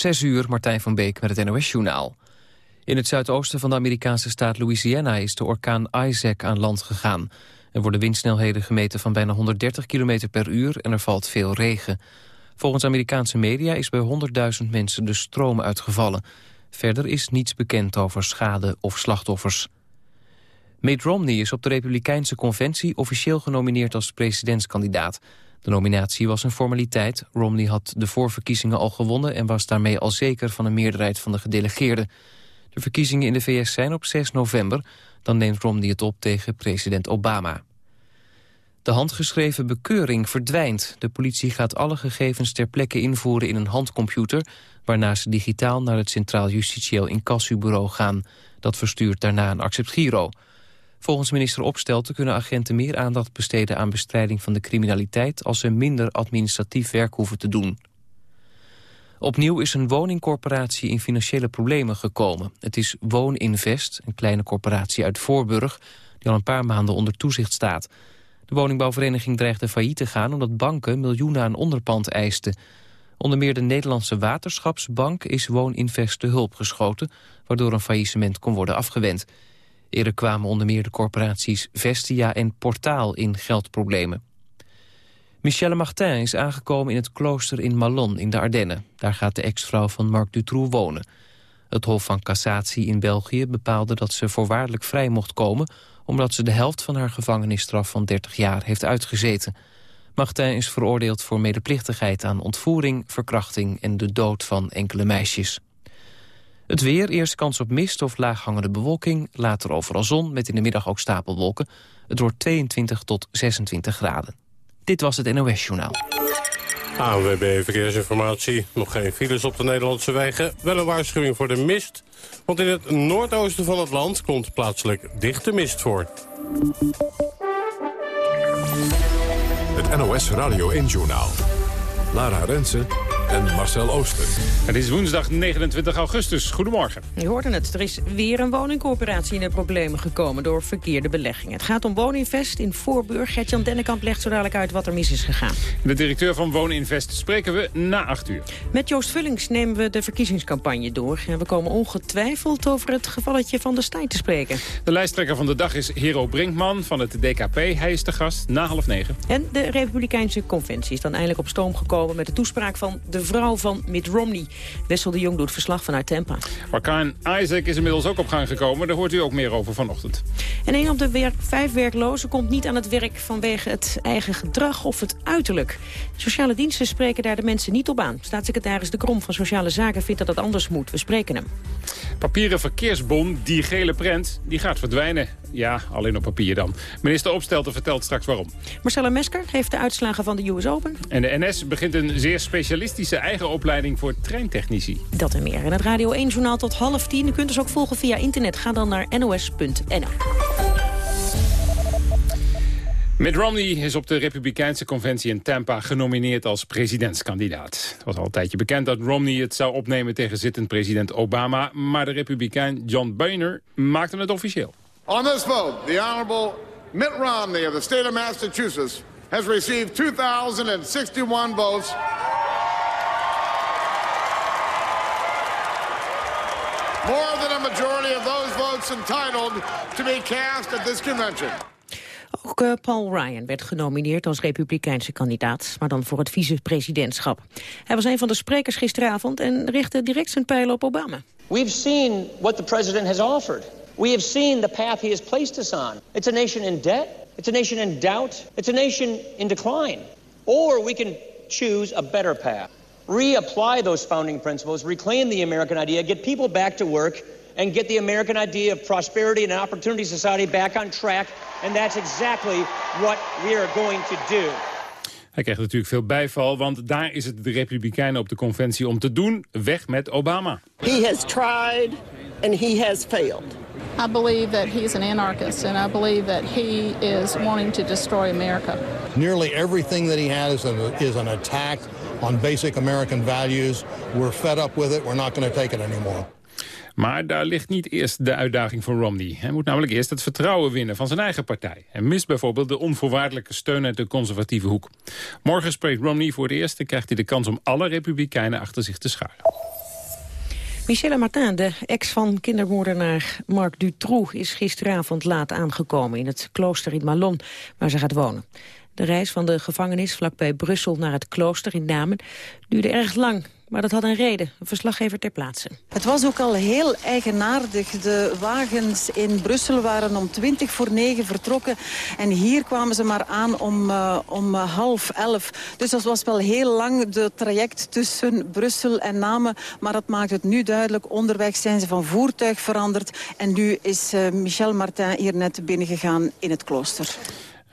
Zes uur, Martijn van Beek met het NOS-journaal. In het zuidoosten van de Amerikaanse staat Louisiana is de orkaan Isaac aan land gegaan. Er worden windsnelheden gemeten van bijna 130 km per uur en er valt veel regen. Volgens Amerikaanse media is bij 100.000 mensen de stroom uitgevallen. Verder is niets bekend over schade of slachtoffers. Mitt Romney is op de Republikeinse Conventie officieel genomineerd als presidentskandidaat. De nominatie was een formaliteit. Romney had de voorverkiezingen al gewonnen... en was daarmee al zeker van een meerderheid van de gedelegeerden. De verkiezingen in de VS zijn op 6 november. Dan neemt Romney het op tegen president Obama. De handgeschreven bekeuring verdwijnt. De politie gaat alle gegevens ter plekke invoeren in een handcomputer... waarna ze digitaal naar het Centraal Justitieel Incassubureau gaan. Dat verstuurt daarna een accept-giro... Volgens minister Opstelten kunnen agenten meer aandacht besteden aan bestrijding van de criminaliteit als ze minder administratief werk hoeven te doen. Opnieuw is een woningcorporatie in financiële problemen gekomen. Het is Wooninvest, een kleine corporatie uit Voorburg... die al een paar maanden onder toezicht staat. De woningbouwvereniging dreigde failliet te gaan... omdat banken miljoenen aan onderpand eisten. Onder meer de Nederlandse Waterschapsbank is Wooninvest de hulp geschoten... waardoor een faillissement kon worden afgewend. Eerder kwamen onder meer de corporaties Vestia en Portaal in geldproblemen. Michelle Martin is aangekomen in het klooster in Malon in de Ardennen. Daar gaat de ex-vrouw van Marc Dutroux wonen. Het Hof van Cassatie in België bepaalde dat ze voorwaardelijk vrij mocht komen... omdat ze de helft van haar gevangenisstraf van 30 jaar heeft uitgezeten. Martin is veroordeeld voor medeplichtigheid aan ontvoering, verkrachting... en de dood van enkele meisjes. Het weer, eerst kans op mist of laaghangende bewolking. Later overal zon, met in de middag ook stapelwolken. Het wordt 22 tot 26 graden. Dit was het NOS Journaal. ANWB Verkeersinformatie. Nog geen files op de Nederlandse wegen. Wel een waarschuwing voor de mist. Want in het noordoosten van het land komt plaatselijk dichte mist voor. Het NOS Radio 1 Journaal. Lara Rensen en Marcel Ooster. Het is woensdag 29 augustus. Goedemorgen. Je hoorde het. Er is weer een woningcorporatie in de problemen gekomen door verkeerde beleggingen. Het gaat om Wooninvest in Voorburg. Gertjan Dennekamp legt zo dadelijk uit wat er mis is gegaan. De directeur van Wooninvest spreken we na 8 uur. Met Joost Vullings nemen we de verkiezingscampagne door. En we komen ongetwijfeld over het gevalletje van de Stijn te spreken. De lijsttrekker van de dag is Hero Brinkman van het DKP. Hij is de gast na half negen. En de Republikeinse Conventie is dan eindelijk op stoom gekomen... met de toespraak van de vrouw van Mitt Romney. Wessel de Jong doet verslag vanuit Tampa. Orkaan Isaac is inmiddels ook op gang gekomen. Daar hoort u ook meer over vanochtend. En een op de werk, vijf werklozen komt niet aan het werk vanwege het eigen gedrag of het uiterlijk. Sociale diensten spreken daar de mensen niet op aan. Staatssecretaris De Krom van Sociale Zaken vindt dat het anders moet. We spreken hem. Papieren verkeersbon, die gele prent, die gaat verdwijnen. Ja, alleen op papier dan. Minister Opstelten vertelt straks waarom. Marcella Mesker geeft de uitslagen van de US Open. En de NS begint een zeer specialistische eigen opleiding voor treintechnici. Dat en meer. En het Radio 1-journaal tot half tien. U kunt ons ook volgen via internet. Ga dan naar nos.nl. Mitt Romney is op de Republikeinse conventie in Tampa genomineerd als presidentskandidaat. Het was al een tijdje bekend dat Romney het zou opnemen tegen zittend president Obama, maar de republikein John Boehner maakte het officieel. On this vote, the Honorable Mitt Romney of the state of Massachusetts has received 2,061 votes. More than a majority of those votes entitled to be cast at this convention. Ook uh, Paul Ryan werd genomineerd als republikeinse kandidaat, maar dan voor het vicepresidentschap. Hij was een van de sprekers gisteravond en richtte direct zijn pijlen op Obama. We've seen what the president has offered. We have seen the path he has placed us on. It's a nation in debt. It's a nation in doubt. It's a nation in decline. Or we can choose a better path. Reapply those founding principles, reclaim the American idea, get people back to work, and get the American idea of prosperity and opportunity society back on track. And that's exactly what we are going to do. Hij krijgt er natuurlijk veel bijval, want daar is het de Republikeinen op de conventie om te doen. Weg met Obama. He has tried and he has failed. I believe that he's an anarchist, and I believe that he is wanting to destroy America. Nearly everything that he had is, a, is an attack on basic American values. We're fed up with it. We're not going to take it anymore. Maar daar ligt niet eerst de uitdaging voor Romney. Hij moet namelijk eerst het vertrouwen winnen van zijn eigen partij. Hij mist bijvoorbeeld de onvoorwaardelijke steun uit de conservatieve hoek. Morgen spreekt Romney voor het eerst en krijgt hij de kans om alle republikeinen achter zich te scharen. Michelle Martin, de ex van kindermoordenaar Marc Dutroux... is gisteravond laat aangekomen in het klooster in Malon, waar ze gaat wonen. De reis van de gevangenis vlakbij Brussel naar het klooster in Namen duurde erg lang. Maar dat had een reden, een verslaggever ter plaatse. Het was ook al heel eigenaardig. De wagens in Brussel waren om 20 voor 9 vertrokken. En hier kwamen ze maar aan om, uh, om half elf. Dus dat was wel heel lang de traject tussen Brussel en Namen. Maar dat maakt het nu duidelijk. Onderweg zijn ze van voertuig veranderd. En nu is uh, Michel Martin hier net binnengegaan in het klooster.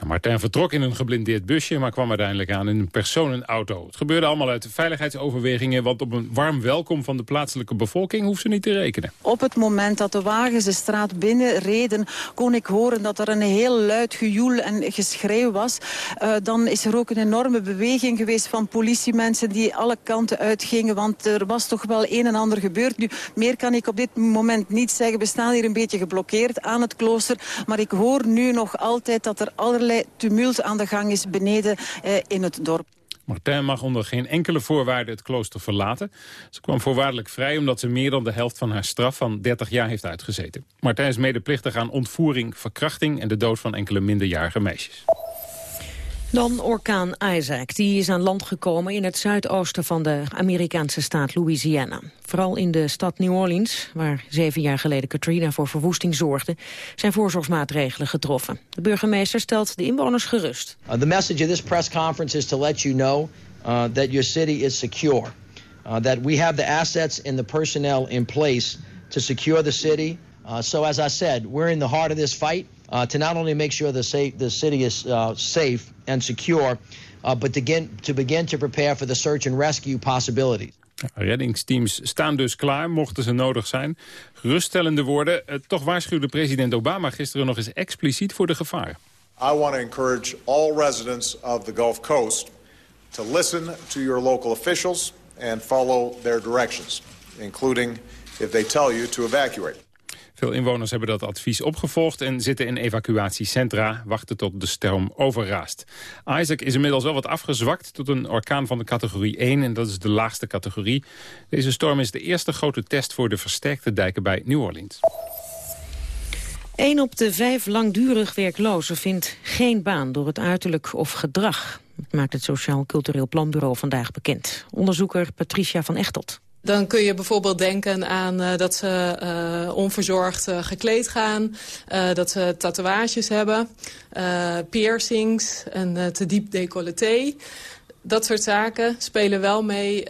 Martijn vertrok in een geblindeerd busje, maar kwam uiteindelijk aan in een personenauto. Het gebeurde allemaal uit veiligheidsoverwegingen, want op een warm welkom van de plaatselijke bevolking hoeft ze niet te rekenen. Op het moment dat de wagens de straat binnen reden, kon ik horen dat er een heel luid gejoel en geschreeuw was. Uh, dan is er ook een enorme beweging geweest van politiemensen die alle kanten uitgingen, want er was toch wel een en ander gebeurd. Nu, meer kan ik op dit moment niet zeggen. We staan hier een beetje geblokkeerd aan het klooster, maar ik hoor nu nog altijd dat er allerlei tumult aan de gang is beneden eh, in het dorp. Martijn mag onder geen enkele voorwaarde het klooster verlaten. Ze kwam voorwaardelijk vrij omdat ze meer dan de helft van haar straf van 30 jaar heeft uitgezeten. Martijn is medeplichtig aan ontvoering, verkrachting en de dood van enkele minderjarige meisjes. Dan orkaan Isaac. Die is aan land gekomen in het zuidoosten van de Amerikaanse staat Louisiana. Vooral in de stad New Orleans, waar zeven jaar geleden Katrina voor verwoesting zorgde, zijn voorzorgsmaatregelen getroffen. De burgemeester stelt de inwoners gerust. Uh, the message of this press conference is to let you know uh, that your city is secure. Uh, that we have the assets and the personnel in place to secure the city. Uh, so as I said, we're in the heart of this fight. Uh, to not only make sure the, safe, the city is uh, safe and secure, uh, but to, get, to begin to prepare for the search and rescue possibilities. Reddingsteams staan dus klaar, mochten ze nodig zijn. Geruststellende woorden. Uh, toch waarschuwde president Obama gisteren nog eens expliciet voor de gevaren. I want to encourage all residents of the Gulf Coast to listen to your local officials and follow their directions, including if they tell you to evacuate. Veel inwoners hebben dat advies opgevolgd en zitten in evacuatiecentra, wachten tot de storm overraast. Isaac is inmiddels wel wat afgezwakt tot een orkaan van de categorie 1 en dat is de laagste categorie. Deze storm is de eerste grote test voor de versterkte dijken bij New Orleans. Een op de vijf langdurig werklozen vindt geen baan door het uiterlijk of gedrag. Maakt het Sociaal Cultureel Planbureau vandaag bekend. Onderzoeker Patricia van Echtelt. Dan kun je bijvoorbeeld denken aan uh, dat ze uh, onverzorgd uh, gekleed gaan. dat ze tatoeages hebben. piercings. Een te diep decolleté. Dat soort zaken spelen wel mee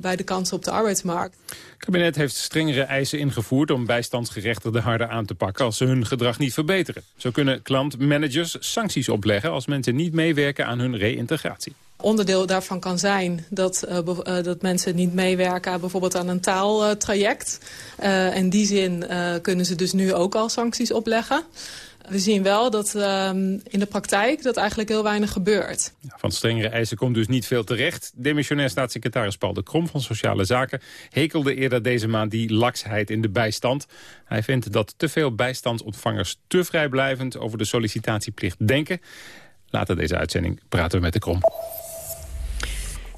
bij de kansen op de arbeidsmarkt. Het kabinet heeft strengere eisen ingevoerd om bijstandsgerechtigden harder aan te pakken als ze hun gedrag niet verbeteren. Zo kunnen klantmanagers sancties opleggen als mensen niet meewerken aan hun reïntegratie onderdeel daarvan kan zijn dat, uh, uh, dat mensen niet meewerken bijvoorbeeld aan een taaltraject. Uh, in die zin kunnen ze dus nu ook al sancties opleggen. We zien wel dat um, in de praktijk dat eigenlijk heel weinig gebeurt. Van strengere eisen komt dus niet veel terecht. Demissionair staatssecretaris Paul de Krom van Sociale Zaken... hekelde eerder deze maand die laksheid in de bijstand. Hij vindt dat te veel bijstandsontvangers te vrijblijvend... over de sollicitatieplicht denken. Later deze uitzending praten we met de Krom.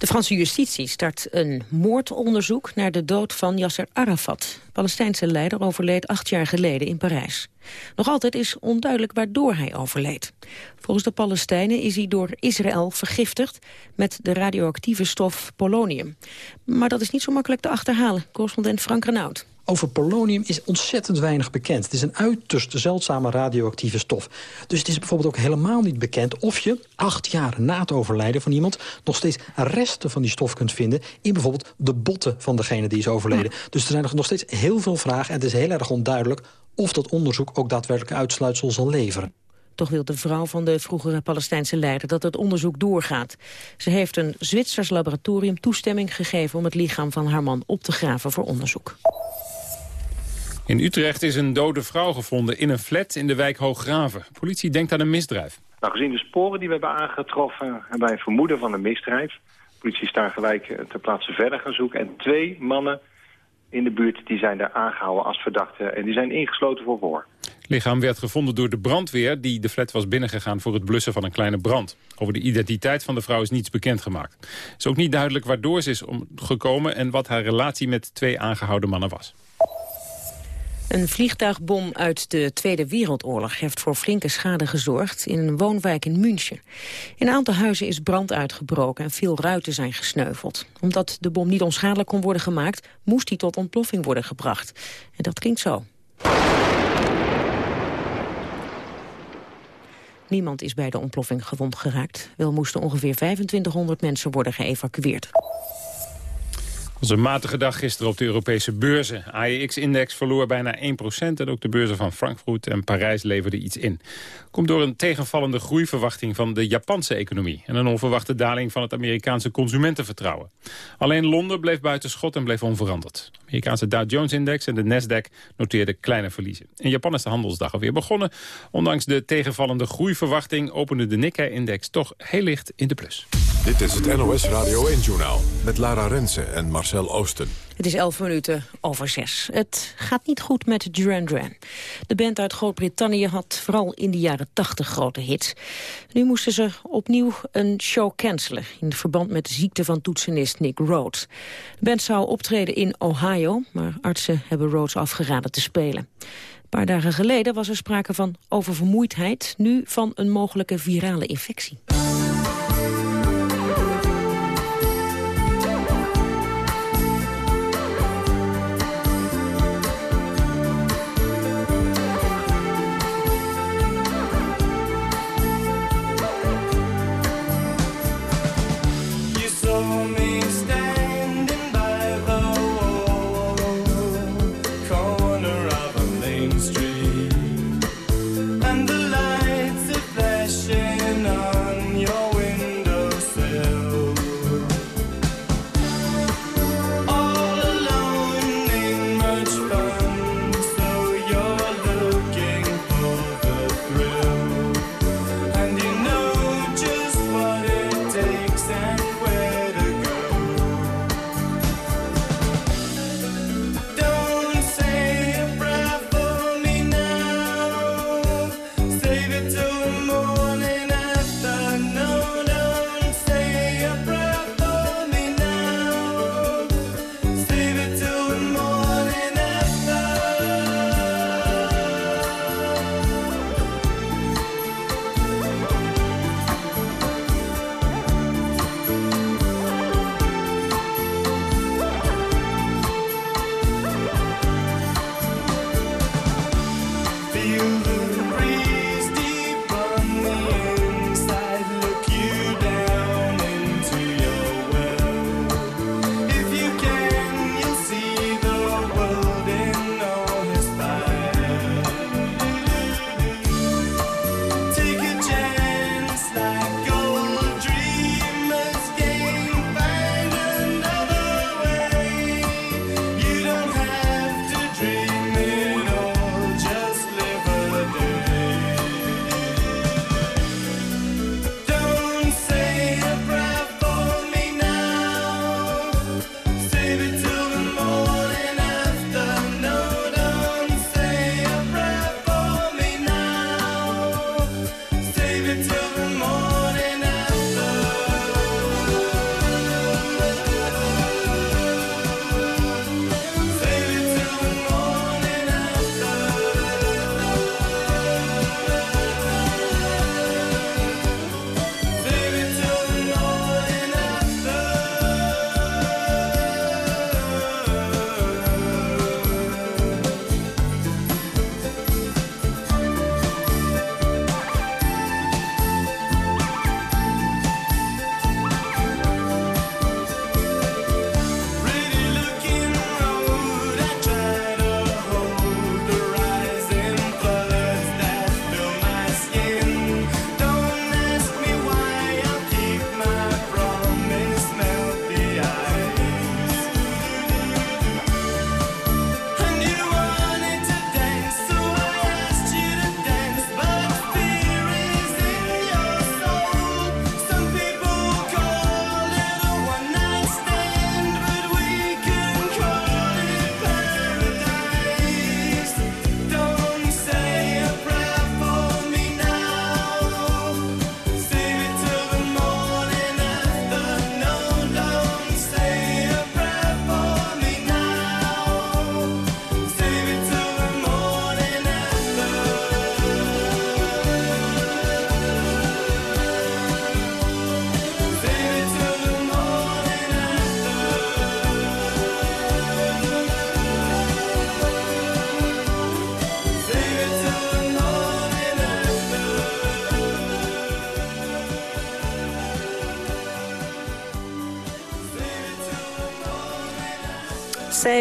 De Franse justitie start een moordonderzoek naar de dood van Yasser Arafat. Palestijnse leider overleed acht jaar geleden in Parijs. Nog altijd is onduidelijk waardoor hij overleed. Volgens de Palestijnen is hij door Israël vergiftigd met de radioactieve stof polonium. Maar dat is niet zo makkelijk te achterhalen, correspondent Frank Renaud. Over polonium is ontzettend weinig bekend. Het is een uiterst zeldzame radioactieve stof. Dus het is bijvoorbeeld ook helemaal niet bekend... of je acht jaar na het overlijden van iemand... nog steeds resten van die stof kunt vinden... in bijvoorbeeld de botten van degene die is overleden. Dus er zijn nog steeds heel veel vragen... en het is heel erg onduidelijk of dat onderzoek ook daadwerkelijk uitsluitsel zal leveren. Toch wil de vrouw van de vroegere Palestijnse leider dat het onderzoek doorgaat. Ze heeft een Zwitsers laboratorium toestemming gegeven om het lichaam van haar man op te graven voor onderzoek. In Utrecht is een dode vrouw gevonden in een flat in de wijk Hooggraven. Politie denkt aan een misdrijf. Nou, gezien de sporen die we hebben aangetroffen, hebben wij een vermoeden van een misdrijf. De politie is daar gelijk eh, ter plaatse verder gaan zoeken. En twee mannen in de buurt die zijn daar aangehouden als verdachten en die zijn ingesloten voor voor. lichaam werd gevonden door de brandweer die de flat was binnengegaan voor het blussen van een kleine brand. Over de identiteit van de vrouw is niets bekendgemaakt. Het is ook niet duidelijk waardoor ze is omgekomen en wat haar relatie met twee aangehouden mannen was. Een vliegtuigbom uit de Tweede Wereldoorlog heeft voor flinke schade gezorgd in een woonwijk in München. In een aantal huizen is brand uitgebroken en veel ruiten zijn gesneuveld. Omdat de bom niet onschadelijk kon worden gemaakt, moest hij tot ontploffing worden gebracht. En dat klinkt zo. Niemand is bij de ontploffing gewond geraakt. Wel moesten ongeveer 2500 mensen worden geëvacueerd was een matige dag gisteren op de Europese beurzen. AEX-index verloor bijna 1% en ook de beurzen van Frankfurt en Parijs leverden iets in. Komt door een tegenvallende groeiverwachting van de Japanse economie... en een onverwachte daling van het Amerikaanse consumentenvertrouwen. Alleen Londen bleef buiten schot en bleef onveranderd. De Amerikaanse Dow Jones-index en de Nasdaq noteerden kleine verliezen. In Japan is de handelsdag alweer begonnen. Ondanks de tegenvallende groeiverwachting opende de Nikkei-index toch heel licht in de plus. Dit is het NOS Radio 1-journaal met Lara Rensen en Marcel Het is elf minuten over zes. Het gaat niet goed met Duran Duran. De band uit Groot-Brittannië had vooral in de jaren tachtig grote hits. Nu moesten ze opnieuw een show cancelen... in verband met de ziekte van toetsenist Nick Rhodes. De band zou optreden in Ohio, maar artsen hebben Rhodes afgeraden te spelen. Een paar dagen geleden was er sprake van oververmoeidheid... nu van een mogelijke virale infectie.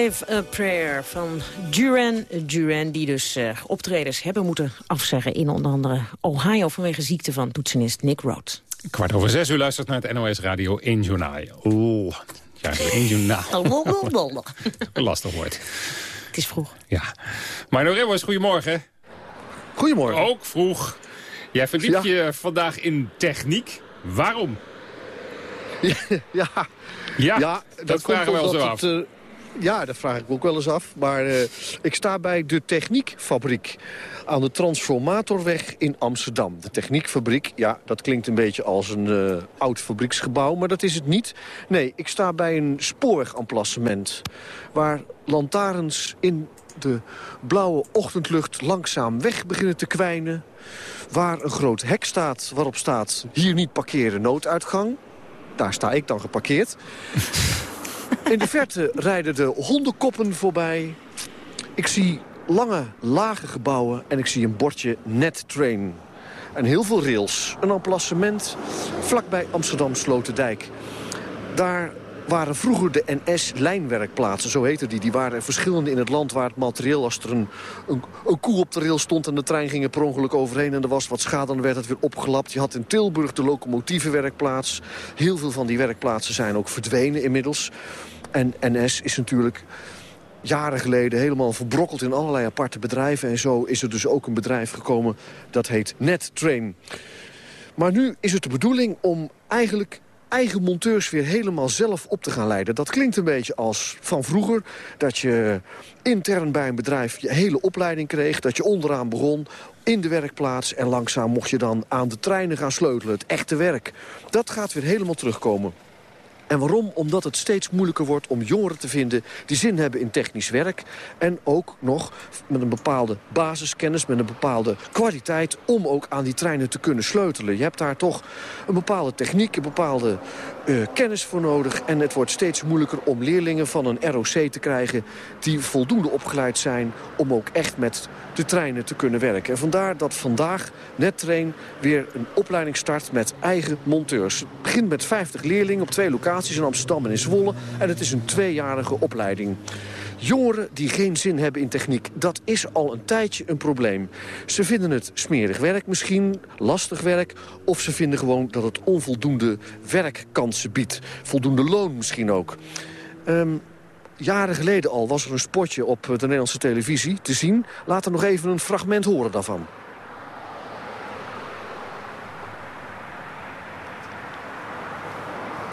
Save a Prayer van Duran Duran... die dus uh, optredens hebben moeten afzeggen in onder andere Ohio... vanwege ziekte van toetsenist Nick Roth. Kwart over zes, u luistert naar het NOS Radio 1 Journaal. Oeh, ja, 1 Journaal. Lastig woord. Het is vroeg. Ja. Marno Remmers, goedemorgen. Goedemorgen. Ook vroeg. Jij verdiept je vandaag in techniek. Waarom? Ja, ja, ja, dat, dat vragen we wel zo af. Het, uh, ja, dat vraag ik ook wel eens af. Maar uh, ik sta bij de Techniekfabriek aan de Transformatorweg in Amsterdam. De Techniekfabriek, ja, dat klinkt een beetje als een uh, oud fabrieksgebouw, maar dat is het niet. Nee, ik sta bij een spoorwegemplacement waar lantaarns in de blauwe ochtendlucht langzaam weg beginnen te kwijnen. Waar een groot hek staat waarop staat hier niet parkeren nooduitgang. Daar sta ik dan geparkeerd. In de verte rijden de hondenkoppen voorbij. Ik zie lange, lage gebouwen en ik zie een bordje Net Train. En heel veel rails. Een emplacement vlakbij Amsterdam Sloterdijk. Daar waren vroeger de NS-lijnwerkplaatsen, zo heette die. Die waren er verschillende in het land waar het materieel... als er een, een, een koe op de rail stond en de trein ging er per ongeluk overheen... en er was wat schade, dan werd het weer opgelapt. Je had in Tilburg de locomotievenwerkplaats. Heel veel van die werkplaatsen zijn ook verdwenen inmiddels. En NS is natuurlijk jaren geleden helemaal verbrokkeld in allerlei aparte bedrijven. En zo is er dus ook een bedrijf gekomen dat heet NetTrain. Maar nu is het de bedoeling om eigenlijk eigen monteurs weer helemaal zelf op te gaan leiden. Dat klinkt een beetje als van vroeger. Dat je intern bij een bedrijf je hele opleiding kreeg. Dat je onderaan begon in de werkplaats. En langzaam mocht je dan aan de treinen gaan sleutelen. Het echte werk. Dat gaat weer helemaal terugkomen. En waarom? Omdat het steeds moeilijker wordt om jongeren te vinden... die zin hebben in technisch werk. En ook nog met een bepaalde basiskennis, met een bepaalde kwaliteit... om ook aan die treinen te kunnen sleutelen. Je hebt daar toch een bepaalde techniek, een bepaalde uh, kennis voor nodig. En het wordt steeds moeilijker om leerlingen van een ROC te krijgen... die voldoende opgeleid zijn om ook echt met de treinen te kunnen werken. En vandaar dat vandaag NetTrain weer een opleiding start met eigen monteurs. Het begint met 50 leerlingen op twee locaties in Amsterdam en in Zwolle. En het is een tweejarige opleiding. Jongeren die geen zin hebben in techniek, dat is al een tijdje een probleem. Ze vinden het smerig werk misschien, lastig werk... of ze vinden gewoon dat het onvoldoende werkkansen biedt. Voldoende loon misschien ook. Um, jaren geleden al was er een spotje op de Nederlandse televisie te zien. Laten we nog even een fragment horen daarvan.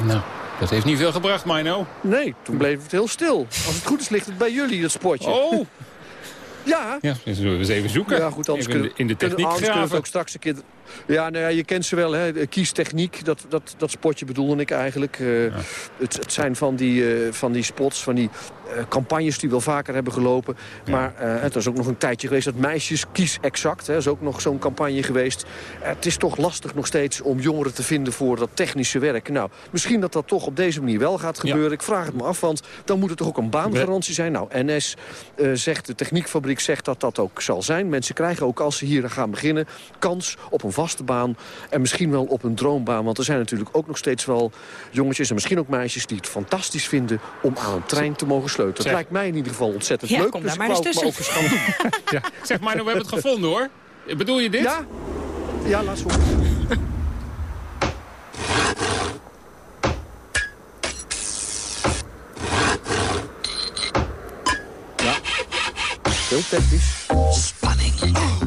Nou, dat heeft niet veel gebracht, Mino. Nee, toen bleef het heel stil. Als het goed is, ligt het bij jullie, dat spotje. Oh! ja. Ja, dan zullen we eens even zoeken. Ja, goed, anders even in de techniek kunnen, kunnen we ook straks een keer... Ja, nou ja, je kent ze wel, hè. kiestechniek, dat, dat, dat spotje bedoelde ik eigenlijk. Uh, ja. het, het, zijn van die, uh, van die spots, van die uh, campagnes die wel vaker hebben gelopen. Ja. Maar het is ook nog een tijdje geweest dat meisjes kies exact. Hè, is ook nog zo'n campagne geweest. het is toch lastig nog steeds om jongeren te vinden voor dat technische werk. Nou, misschien dat dat toch op deze manier wel gaat gebeuren. Ja. Ik vraag het me af, want dan moet er toch ook een baangarantie zijn. Nou, NS zegt, de techniekfabriek zegt dat dat ook zal zijn. Mensen krijgen ook als ze hier gaan beginnen kans op een vaste baan. En misschien wel op een droombaan. Want er zijn natuurlijk ook nog steeds wel jongetjes en misschien ook meisjes... die het fantastisch vinden om aan een trein te mogen sleutelen. Dat lijkt mij in ieder geval ontzettend ja, leuk. Kom dus daar maar eens tussen. ja. Zeg maar, nou, we hebben het gevonden hoor. Bedoel je dit? Ja, ja laat eens horen. Ja, heel technisch. Spanning. Oh.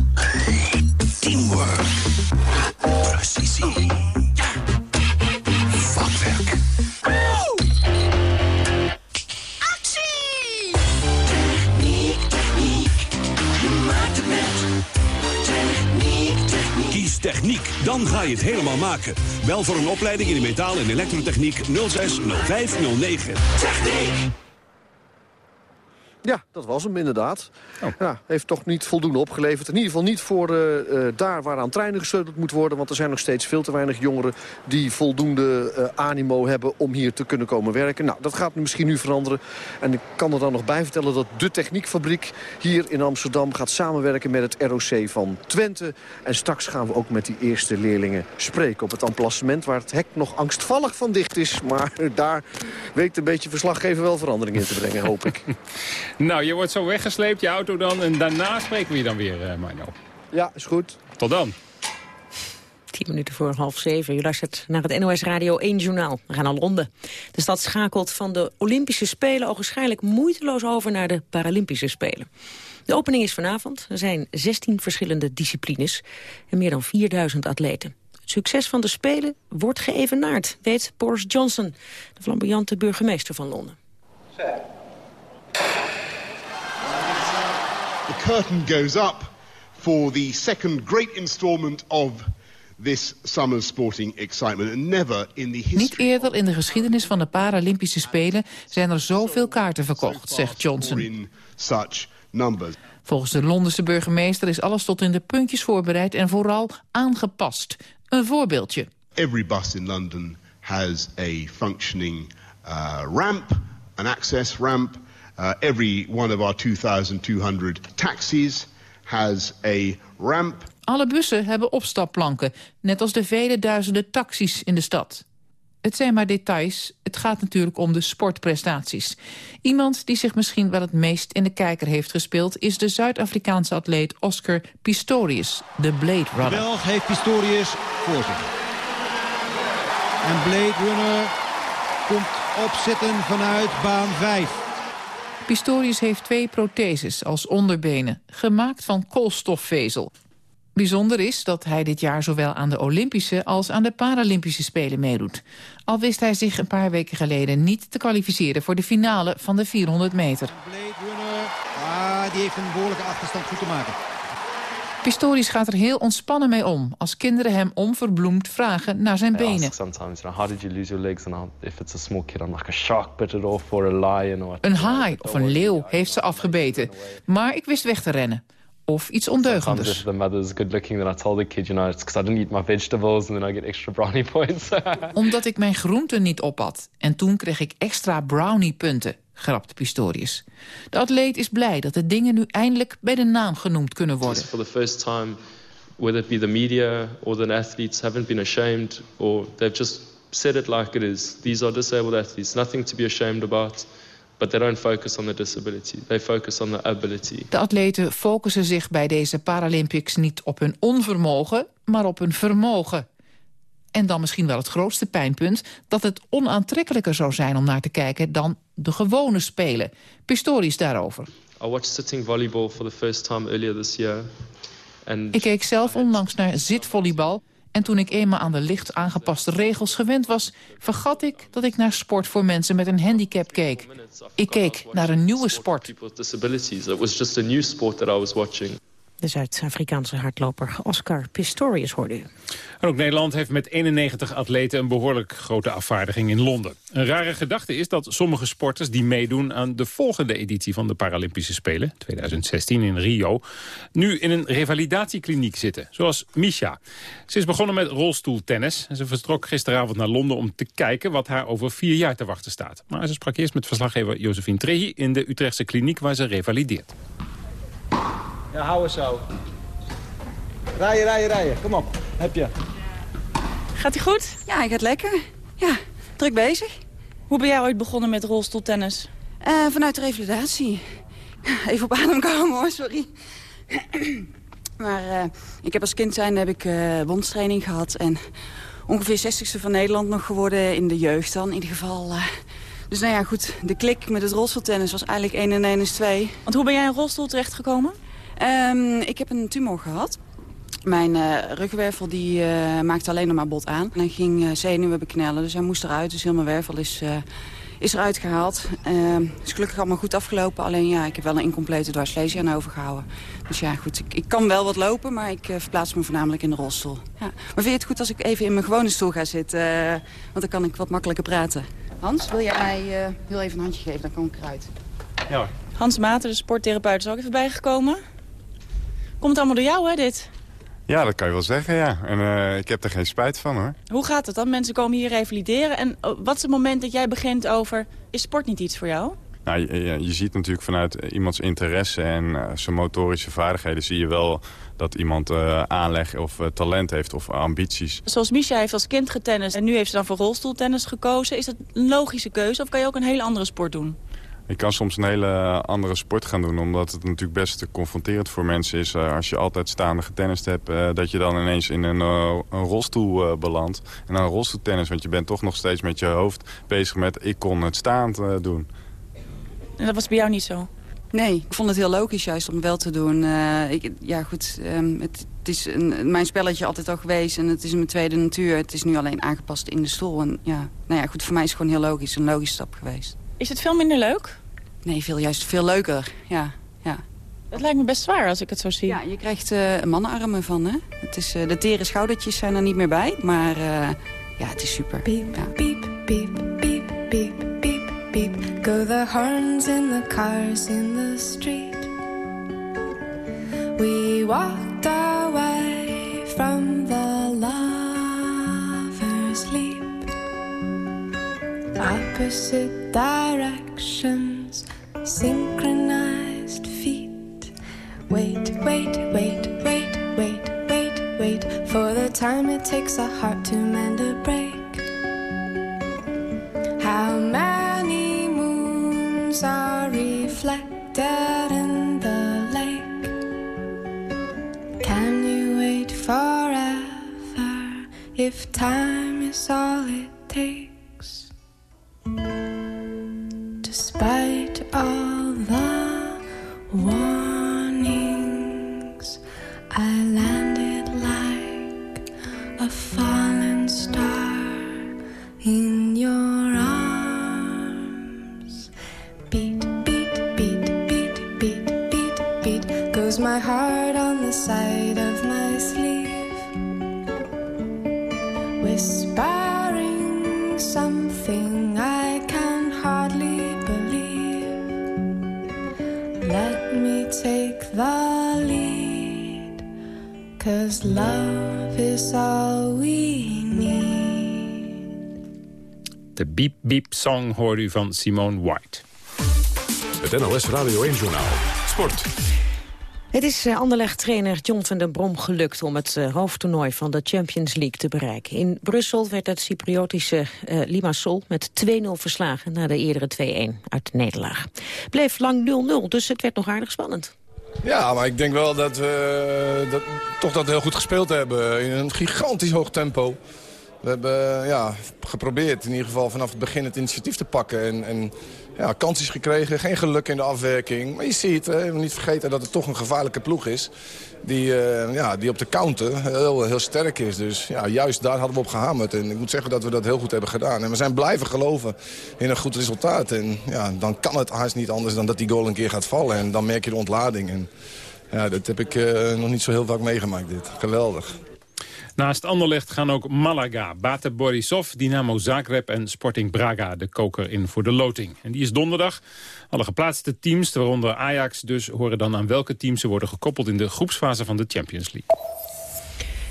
Teamwork. Precisie. Vakwerk. Actie! Techniek, techniek. Je maakt het met. Techniek, techniek. Kies techniek, dan ga je het helemaal maken. Bel voor een opleiding in de metaal- en elektrotechniek 06 05 09. Techniek. Ja, dat was hem inderdaad. Oh. Ja, heeft toch niet voldoende opgeleverd. In ieder geval niet voor uh, daar waar aan treinen gesleuteld moet worden. Want er zijn nog steeds veel te weinig jongeren die voldoende uh, animo hebben om hier te kunnen komen werken. Nou, dat gaat misschien nu veranderen. En ik kan er dan nog bij vertellen dat de techniekfabriek hier in Amsterdam gaat samenwerken met het ROC van Twente. En straks gaan we ook met die eerste leerlingen spreken op het emplacement waar het hek nog angstvallig van dicht is. Maar daar weet een beetje verslaggever wel verandering in te brengen, hoop ik. Nou, je wordt zo weggesleept, je auto dan. En daarna spreken we je dan weer, uh, Marno. Ja, is goed. Tot dan. Tien minuten voor half zeven. U luistert naar het NOS Radio 1 Journaal. We gaan naar Londen. De stad schakelt van de Olympische Spelen... ogenschijnlijk moeiteloos over naar de Paralympische Spelen. De opening is vanavond. Er zijn 16 verschillende disciplines en meer dan 4000 atleten. Het succes van de Spelen wordt geëvenaard, weet Boris Johnson... de flamboyante burgemeester van Londen. The curtain goes up for the second great installment of this summer's sporting excitement. And never in the history Niet eerder in de geschiedenis van de Paralympische Spelen zijn er zoveel kaarten verkocht, zegt Johnson. Volgens de Londense burgemeester is alles tot in de puntjes voorbereid en vooral aangepast. Een voorbeeldje. Every bus in London has a functioning uh, ramp, an access ramp. Uh, every one of our 2,200 taxis has a ramp. Alle bussen hebben opstapplanken, net als de vele duizenden taxis in de stad. Het zijn maar details, het gaat natuurlijk om de sportprestaties. Iemand die zich misschien wel het meest in de kijker heeft gespeeld... is de Zuid-Afrikaanse atleet Oscar Pistorius, de Blade Runner. De Belg heeft Pistorius voor zich. En Blade Runner komt opzitten vanuit baan 5. Pistorius heeft twee protheses als onderbenen, gemaakt van koolstofvezel. Bijzonder is dat hij dit jaar zowel aan de Olympische als aan de Paralympische Spelen meedoet. Al wist hij zich een paar weken geleden niet te kwalificeren voor de finale van de 400 meter. Ah, die heeft een behoorlijke achterstand goed te maken. Pistorius gaat er heel ontspannen mee om als kinderen hem onverbloemd vragen naar zijn benen. Een haai of een leeuw heeft ze afgebeten, maar ik wist weg te rennen. Of iets brownie points. Omdat ik mijn groenten niet ophad. En toen kreeg ik extra brownie-punten, grapt Pistorius. De atleet is blij dat de dingen nu eindelijk bij de naam genoemd kunnen worden. For the first time, whether it be the media or the athletes, haven't been ashamed, or they've just said it like it is. These are disabled athletes, nothing to be ashamed about. But they don't focus on the disability. They focus on the ability. De atleten focussen zich bij deze Paralympics niet op hun onvermogen, maar op hun vermogen. En dan misschien wel het grootste pijnpunt... dat het onaantrekkelijker zou zijn om naar te kijken dan de gewone Spelen. Pistorius daarover. I watched sitting volleyball for the first time earlier this year. And Ik keek zelf onlangs naar zitvolleybal... en toen ik eenmaal aan de licht aangepaste regels gewend was... vergat ik dat ik naar sport voor mensen met een handicap keek. Ik keek naar een nieuwe sport. De Zuid-Afrikaanse hardloper Oscar Pistorius hoorde u. Ook Nederland heeft met 91 atleten een behoorlijk grote afvaardiging in Londen. Een rare gedachte is dat sommige sporters die meedoen aan de volgende editie van de Paralympische Spelen, 2016 in Rio, nu in een revalidatiekliniek zitten, zoals Misha. Ze is begonnen met rolstoeltennis en ze vertrok gisteravond naar Londen om te kijken wat haar over vier jaar te wachten staat. Maar ze sprak eerst met verslaggever Josephine Trehi in de Utrechtse kliniek waar ze revalideert. Ja, hou eens zo. Rijden, rijden, rijden. Kom op. Heb je. Gaat hij goed? Ja, hij gaat lekker. Ja, druk bezig. Hoe ben jij ooit begonnen met rolstoeltennis? Eh, vanuit de revalidatie. Even op adem komen hoor, sorry. maar eh, ik heb als kind zijn heb ik eh wondstraining gehad. En ongeveer 60ste van Nederland nog geworden in de jeugd dan in ieder geval. eh. dus nou ja, goed. De klik met het rolstoeltennis was eigenlijk 1 en 1 is 2. Want hoe ben jij in rolstoel terechtgekomen? Ehm ik heb een tumor gehad. Mijn eh, ruggenwervel die, eh, maakte alleen nog maar bot aan. En ging eh, zenuwen beknellen, dus hij moest eruit. Dus heel mijn wervel is, eh, is eruit gehaald. Ehm is gelukkig allemaal goed afgelopen. Alleen ja, ik heb wel een incomplete dwarslesie aan overgehouden. Dus ja, goed, ik, ik kan wel wat lopen, maar ik verplaats me voornamelijk in de rolstoel. Ja. Maar vind je het goed als ik even in mijn gewone stoel ga zitten? Want dan kan ik wat makkelijker praten. Hans, wil jij mij eh, heel even een handje geven? Dan kom ik eruit. Ja. Hans Mater, de sporttherapeut, is ook even bijgekomen. Komt allemaal door jou, hè, dit? Ja, dat kan je wel zeggen, ja. En eh, ik heb er geen spijt van, hoor. Hoe gaat het dan? Mensen komen hier revalideren. En oh, wat is het moment dat jij begint over... is sport niet iets voor jou? Nou, je, je- je ziet natuurlijk vanuit iemands interesse en eh, zijn motorische vaardigheden... zie je wel dat iemand eh, aanleg of eh, talent heeft of ambities. Zoals Misha heeft als kind getennist en nu heeft ze dan voor rolstoeltennis gekozen. Is dat een logische keuze of kan je ook een hele andere sport doen? Je kan soms een hele andere sport gaan doen... omdat het natuurlijk best te confronterend voor mensen is... eh, als je altijd staande getennist hebt... eh, dat je dan ineens in een, eh, een rolstoel eh, belandt. En dan rolstoeltennis, want je bent toch nog steeds met je hoofd bezig met... ik kon het staand eh, doen. En dat was bij jou niet zo? Nee, ik vond het heel logisch juist om wel te doen. Eh, ik, ja, goed, ehm, het, het is een, mijn spelletje altijd al geweest en het is mijn tweede natuur. Het is nu alleen aangepast in de stoel. En ja, nou ja, goed, voor mij is het gewoon heel logisch, een logische stap geweest. Is het veel minder leuk? Nee, veel, juist veel leuker, ja. ja. Het lijkt me best zwaar als ik het zo zie. Ja, je krijgt eh mannenarmen van, hè. Het is, eh, de tere schoudertjes zijn er niet meer bij, maar eh, ja, het is super. Ja. beep, beep, beep, beep, beep. Go the horns in the cars in the street. We walked away Opposite directions, synchronized feet. Wait, wait, wait, wait, wait, wait, wait for the time it takes a heart to mend a break. How many moons are reflected in the lake? Can you wait forever if time Beep Beep Song hoorde u van Simone White. Het NOS Radio 1-journaal. Sport. Het is uh, Anderlecht-trainer John van den Brom gelukt om het uh, hoofdtoernooi van de Champions League te bereiken. In Brussel werd het Cypriotische uh, Limassol met 2-0 verslagen na de eerdere 2-1 uit Nederlaag. Bleef lang 0-0, dus het werd nog aardig spannend. Ja, maar ik denk wel dat we dat, toch dat we heel goed gespeeld hebben in een gigantisch hoog tempo. We hebben ja, geprobeerd in ieder geval vanaf het begin het initiatief te pakken. En, en ja, gekregen, geen geluk in de afwerking. Maar je ziet, hè, niet vergeten dat het toch een gevaarlijke ploeg is. Die, uh, ja, die op de counter heel, heel sterk is. Dus ja, juist daar hadden we op gehamerd. En ik moet zeggen dat we dat heel goed hebben gedaan. En we zijn blijven geloven in een goed resultaat. En ja, dan kan het haast niet anders dan dat die goal een keer gaat vallen. En dan merk je de ontlading. En ja, dat heb ik nog niet zo heel vaak meegemaakt dit. Geweldig. Naast Anderlecht gaan ook Malaga, Bate Borisov, Dynamo Zagreb en Sporting Braga de koker in voor de loting. En die is donderdag. Alle geplaatste teams, waaronder Ajax dus, horen dan aan welke teams ze worden gekoppeld in de groepsfase van de Champions League.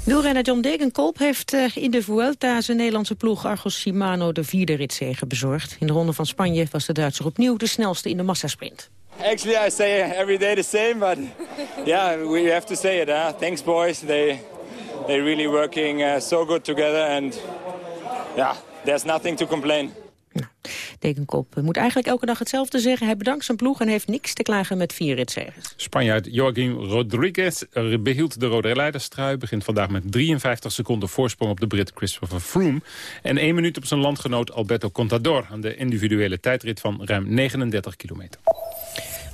Wielrenner John Degenkolb heeft uh, in de Vuelta zijn Nederlandse ploeg Argos Shimano de vierde ritzege bezorgd. In de ronde van Spanje was de Duitser opnieuw de snelste in de massasprint. Actually, I say every day the same, but yeah, we have to say it. Huh? Thanks, boys. They they're really working uh, so good together, and yeah, there's nothing to complain. Nou, Dekenkop moet eigenlijk elke dag hetzelfde zeggen. Hij bedankt zijn ploeg en heeft niks te klagen met vier ritzegers. Spanjaard Joaquim Rodriguez behield de rode leiderstrui. Begint vandaag met 53 seconden voorsprong op de Brit Christopher Froome. En één minuut op zijn landgenoot Alberto Contador... aan de individuele tijdrit van ruim 39 kilometer.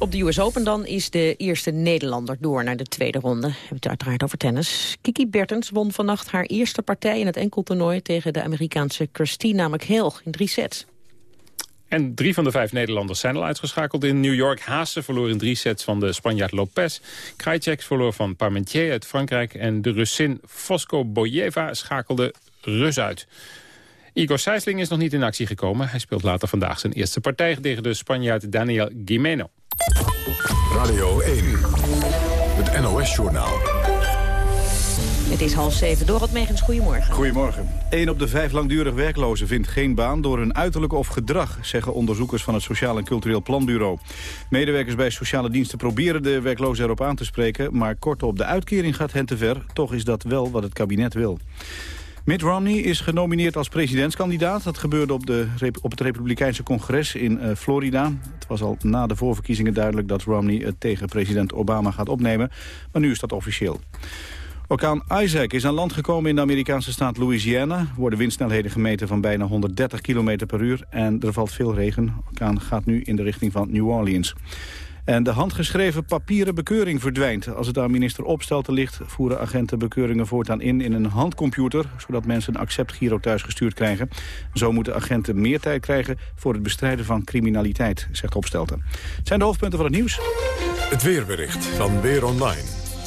Op de US Open dan is de eerste Nederlander door naar de tweede ronde. We hebben het uiteraard over tennis. Kiki Bertens won vannacht haar eerste partij in het enkeltoernooi... tegen de Amerikaanse Christina McHale in drie sets. En drie van de vijf Nederlanders zijn al uitgeschakeld in New York. Haase verloor in drie sets van de Spanjaard Lopez. Krajcek verloor van Parmentier uit Frankrijk. En de Russin Fosco Bojeva schakelde Rus uit. Igor Sijsling is nog niet in actie gekomen. Hij speelt later vandaag zijn eerste partij tegen de Spanjaard Daniel Gimeno. Radio 1, het NOS-journaal. Het is half zeven. Dorot Megens, goedemorgen. Goedemorgen. Eén op de vijf langdurig werklozen vindt geen baan door hun uiterlijk of gedrag, zeggen onderzoekers van het Sociaal en Cultureel Planbureau. Medewerkers bij sociale diensten proberen de werklozen erop aan te spreken, maar kort op de uitkering gaat hen te ver. Toch is dat wel wat het kabinet wil. Mitt Romney is genomineerd als presidentskandidaat. Dat gebeurde op, de, op het Republikeinse congres in uh, Florida. Het was al na de voorverkiezingen duidelijk dat Romney het tegen president Obama gaat opnemen. Maar nu is dat officieel. Orkaan Isaac is aan land gekomen in de Amerikaanse staat Louisiana. Er worden windsnelheden gemeten van bijna 130 km per uur en er valt veel regen. Orkaan gaat nu in de richting van New Orleans. En de handgeschreven papieren bekeuring verdwijnt. Als het aan minister Opstelten ligt, voeren agenten bekeuringen voortaan in in een handcomputer, zodat mensen een acceptgiro thuis gestuurd krijgen. Zo moeten agenten meer tijd krijgen voor het bestrijden van criminaliteit, zegt Opstelten. Het zijn de hoofdpunten van het nieuws. Het weerbericht van Weer Online.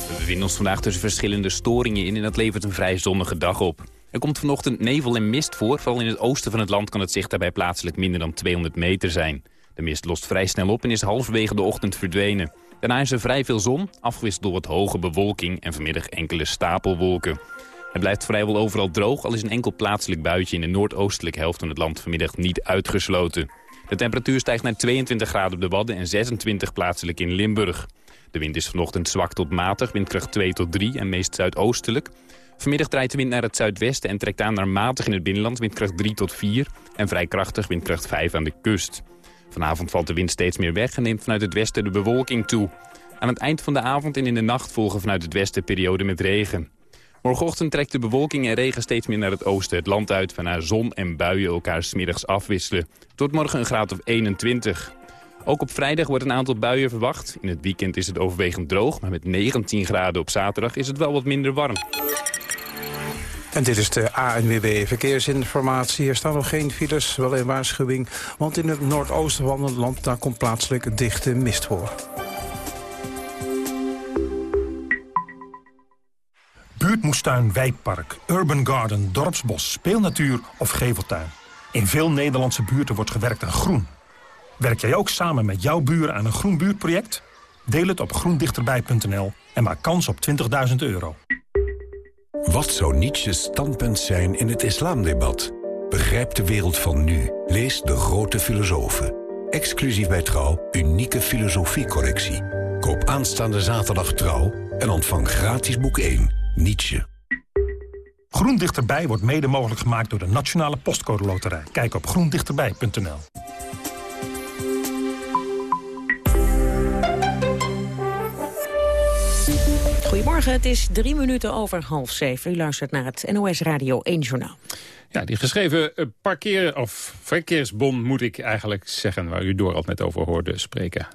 We bevinden ons vandaag tussen verschillende storingen in en dat levert een vrij zonnige dag op. Er komt vanochtend nevel en mist voor. Vooral in het oosten van het land kan het zicht daarbij plaatselijk minder dan 200 meter zijn. De mist lost vrij snel op en is halverwege de ochtend verdwenen. Daarna is er vrij veel zon, afgewisseld door wat hoge bewolking en vanmiddag enkele stapelwolken. Het blijft vrijwel overal droog, al is een enkel plaatselijk buitje in de noordoostelijke helft van het land vanmiddag niet uitgesloten. De temperatuur stijgt naar 22 graden op de Wadden en 26 plaatselijk in Limburg. De wind is vanochtend zwak tot matig, windkracht 2 tot 3 en meest zuidoostelijk. Vanmiddag draait de wind naar het zuidwesten en trekt aan naar matig in het binnenland, windkracht 3 tot 4. En vrij krachtig, windkracht 5 aan de kust. Vanavond valt de wind steeds meer weg en neemt vanuit het westen de bewolking toe. Aan het eind van de avond en in de nacht volgen vanuit het westen perioden met regen. Morgenochtend trekt de bewolking en regen steeds meer naar het oosten. Het land uit waarna zon en buien elkaar smiddags afwisselen. Tot morgen een graad of 21. Ook op vrijdag wordt een aantal buien verwacht. In het weekend is het overwegend droog, maar met 19 graden op zaterdag is het wel wat minder warm. En dit is de ANWB Verkeersinformatie. Er staan nog geen files, wel een waarschuwing. Want in het noordoosten van het land daar komt plaatselijk dichte mist voor. Buurtmoestuin, wijkpark, urban garden, dorpsbos, speelnatuur of geveltuin. In veel Nederlandse buurten wordt gewerkt aan groen. Werk jij ook samen met jouw buren aan een groen buurtproject? Deel het op groendichterbij.nl en maak kans op 20.000 euro. Wat zou Nietzsche's standpunt zijn in het islamdebat? Begrijp de wereld van nu. Lees De Grote Filosofen. Exclusief bij Trouw, unieke filosofiecorrectie. Koop aanstaande zaterdag Trouw en ontvang gratis boek 1, Nietzsche. Groen Dichterbij wordt mede mogelijk gemaakt door de Nationale Postcode Loterij. Kijk op groendichterbij.nl. Goedemorgen, het is drie minuten over half zeven. U luistert naar het NOS Radio 1 Journaal. Ja, die geschreven eh, parkeer- of verkeersbon moet ik eigenlijk zeggen... waar u door al net over hoorde spreken.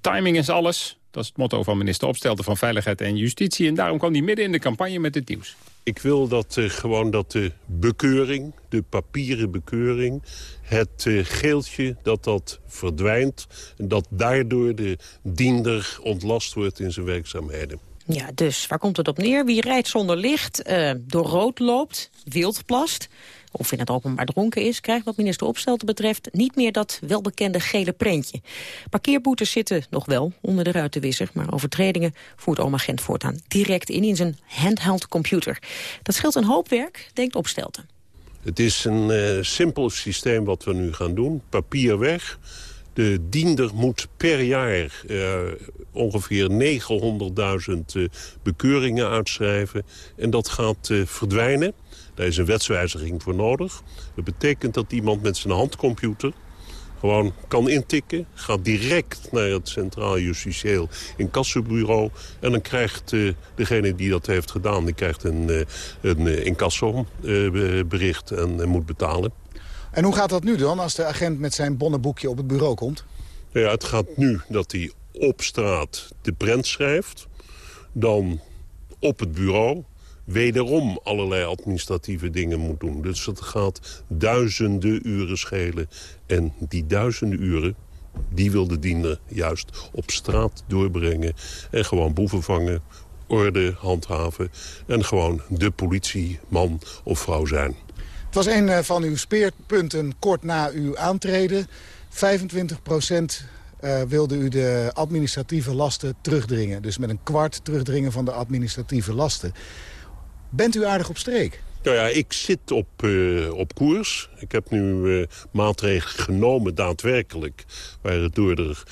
Timing is alles. Dat is het motto van minister Opstelten van Veiligheid en Justitie. En daarom kwam hij midden in de campagne met het nieuws. Ik wil dat uh, gewoon dat de bekeuring, de papieren bekeuring... het uh, geeltje, dat dat verdwijnt... en dat daardoor de diender ontlast wordt in zijn werkzaamheden. Ja, dus waar komt het op neer? Wie rijdt zonder licht, uh, door rood loopt, wildplast of in het openbaar dronken is, krijgt wat minister Opstelten betreft niet meer dat welbekende gele prentje. Parkeerboetes zitten nog wel onder de ruitenwisser, maar overtredingen voert oma Gent voortaan direct in in zijn handheld computer. Dat scheelt een hoop werk, denkt Opstelten. Het is een uh, simpel systeem wat we nu gaan doen. Papier weg. De diender moet per jaar uh, ongeveer 900.000 uh, bekeuringen uitschrijven. En dat gaat uh, verdwijnen. Daar is een wetswijziging voor nodig. Dat betekent dat iemand met zijn handcomputer gewoon kan intikken. Gaat direct naar het Centraal Justitieel Incassobureau. En dan krijgt degene die dat heeft gedaan... die krijgt een, uh, een en moet betalen. En hoe gaat dat nu dan als de agent met zijn bonnenboekje op het bureau komt? Ja, het gaat nu dat hij op straat de prent schrijft. Dan op het bureau wederom allerlei administratieve dingen moet doen. Dus het gaat duizenden uren schelen. En die duizenden uren, die wil de diener juist op straat doorbrengen. En gewoon boeven vangen, orde handhaven. En gewoon de politieman of vrouw zijn. Het was een van uw speerpunten kort na uw aantreden. 25 procent wilde u de administratieve lasten terugdringen. Dus met een kwart terugdringen van de administratieve lasten. Bent u aardig op streek? Nou ja, ik zit op, uh, op koers. Ik heb nu uh, maatregelen genomen daadwerkelijk... waardoor er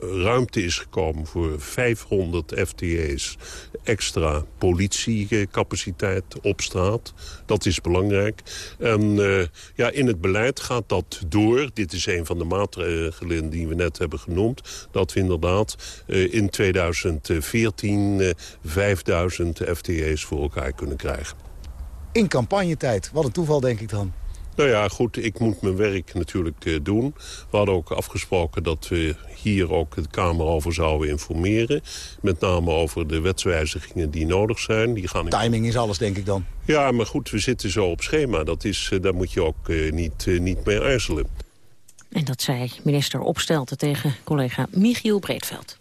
ruimte is gekomen voor 500 FTE's extra politiecapaciteit op straat. Dat is belangrijk. En uh, ja, in het beleid gaat dat door. Dit is een van de maatregelen die we net hebben genoemd. Dat we inderdaad uh, in 2014 uh, 5000 FTE's voor elkaar kunnen krijgen. In campagnetijd. Wat een toeval, denk ik dan. Nou ja, goed, ik moet mijn werk natuurlijk uh, doen. We hadden ook afgesproken dat we hier ook de Kamer over zouden informeren. Met name over de wetswijzigingen die nodig zijn. Die gaan Timing is alles, denk ik dan. Ja, maar goed, we zitten zo op schema. Dat is, uh, daar moet je ook uh, niet, niet mee aarzelen. En dat zei minister Opstelten tegen collega Michiel Breedveld.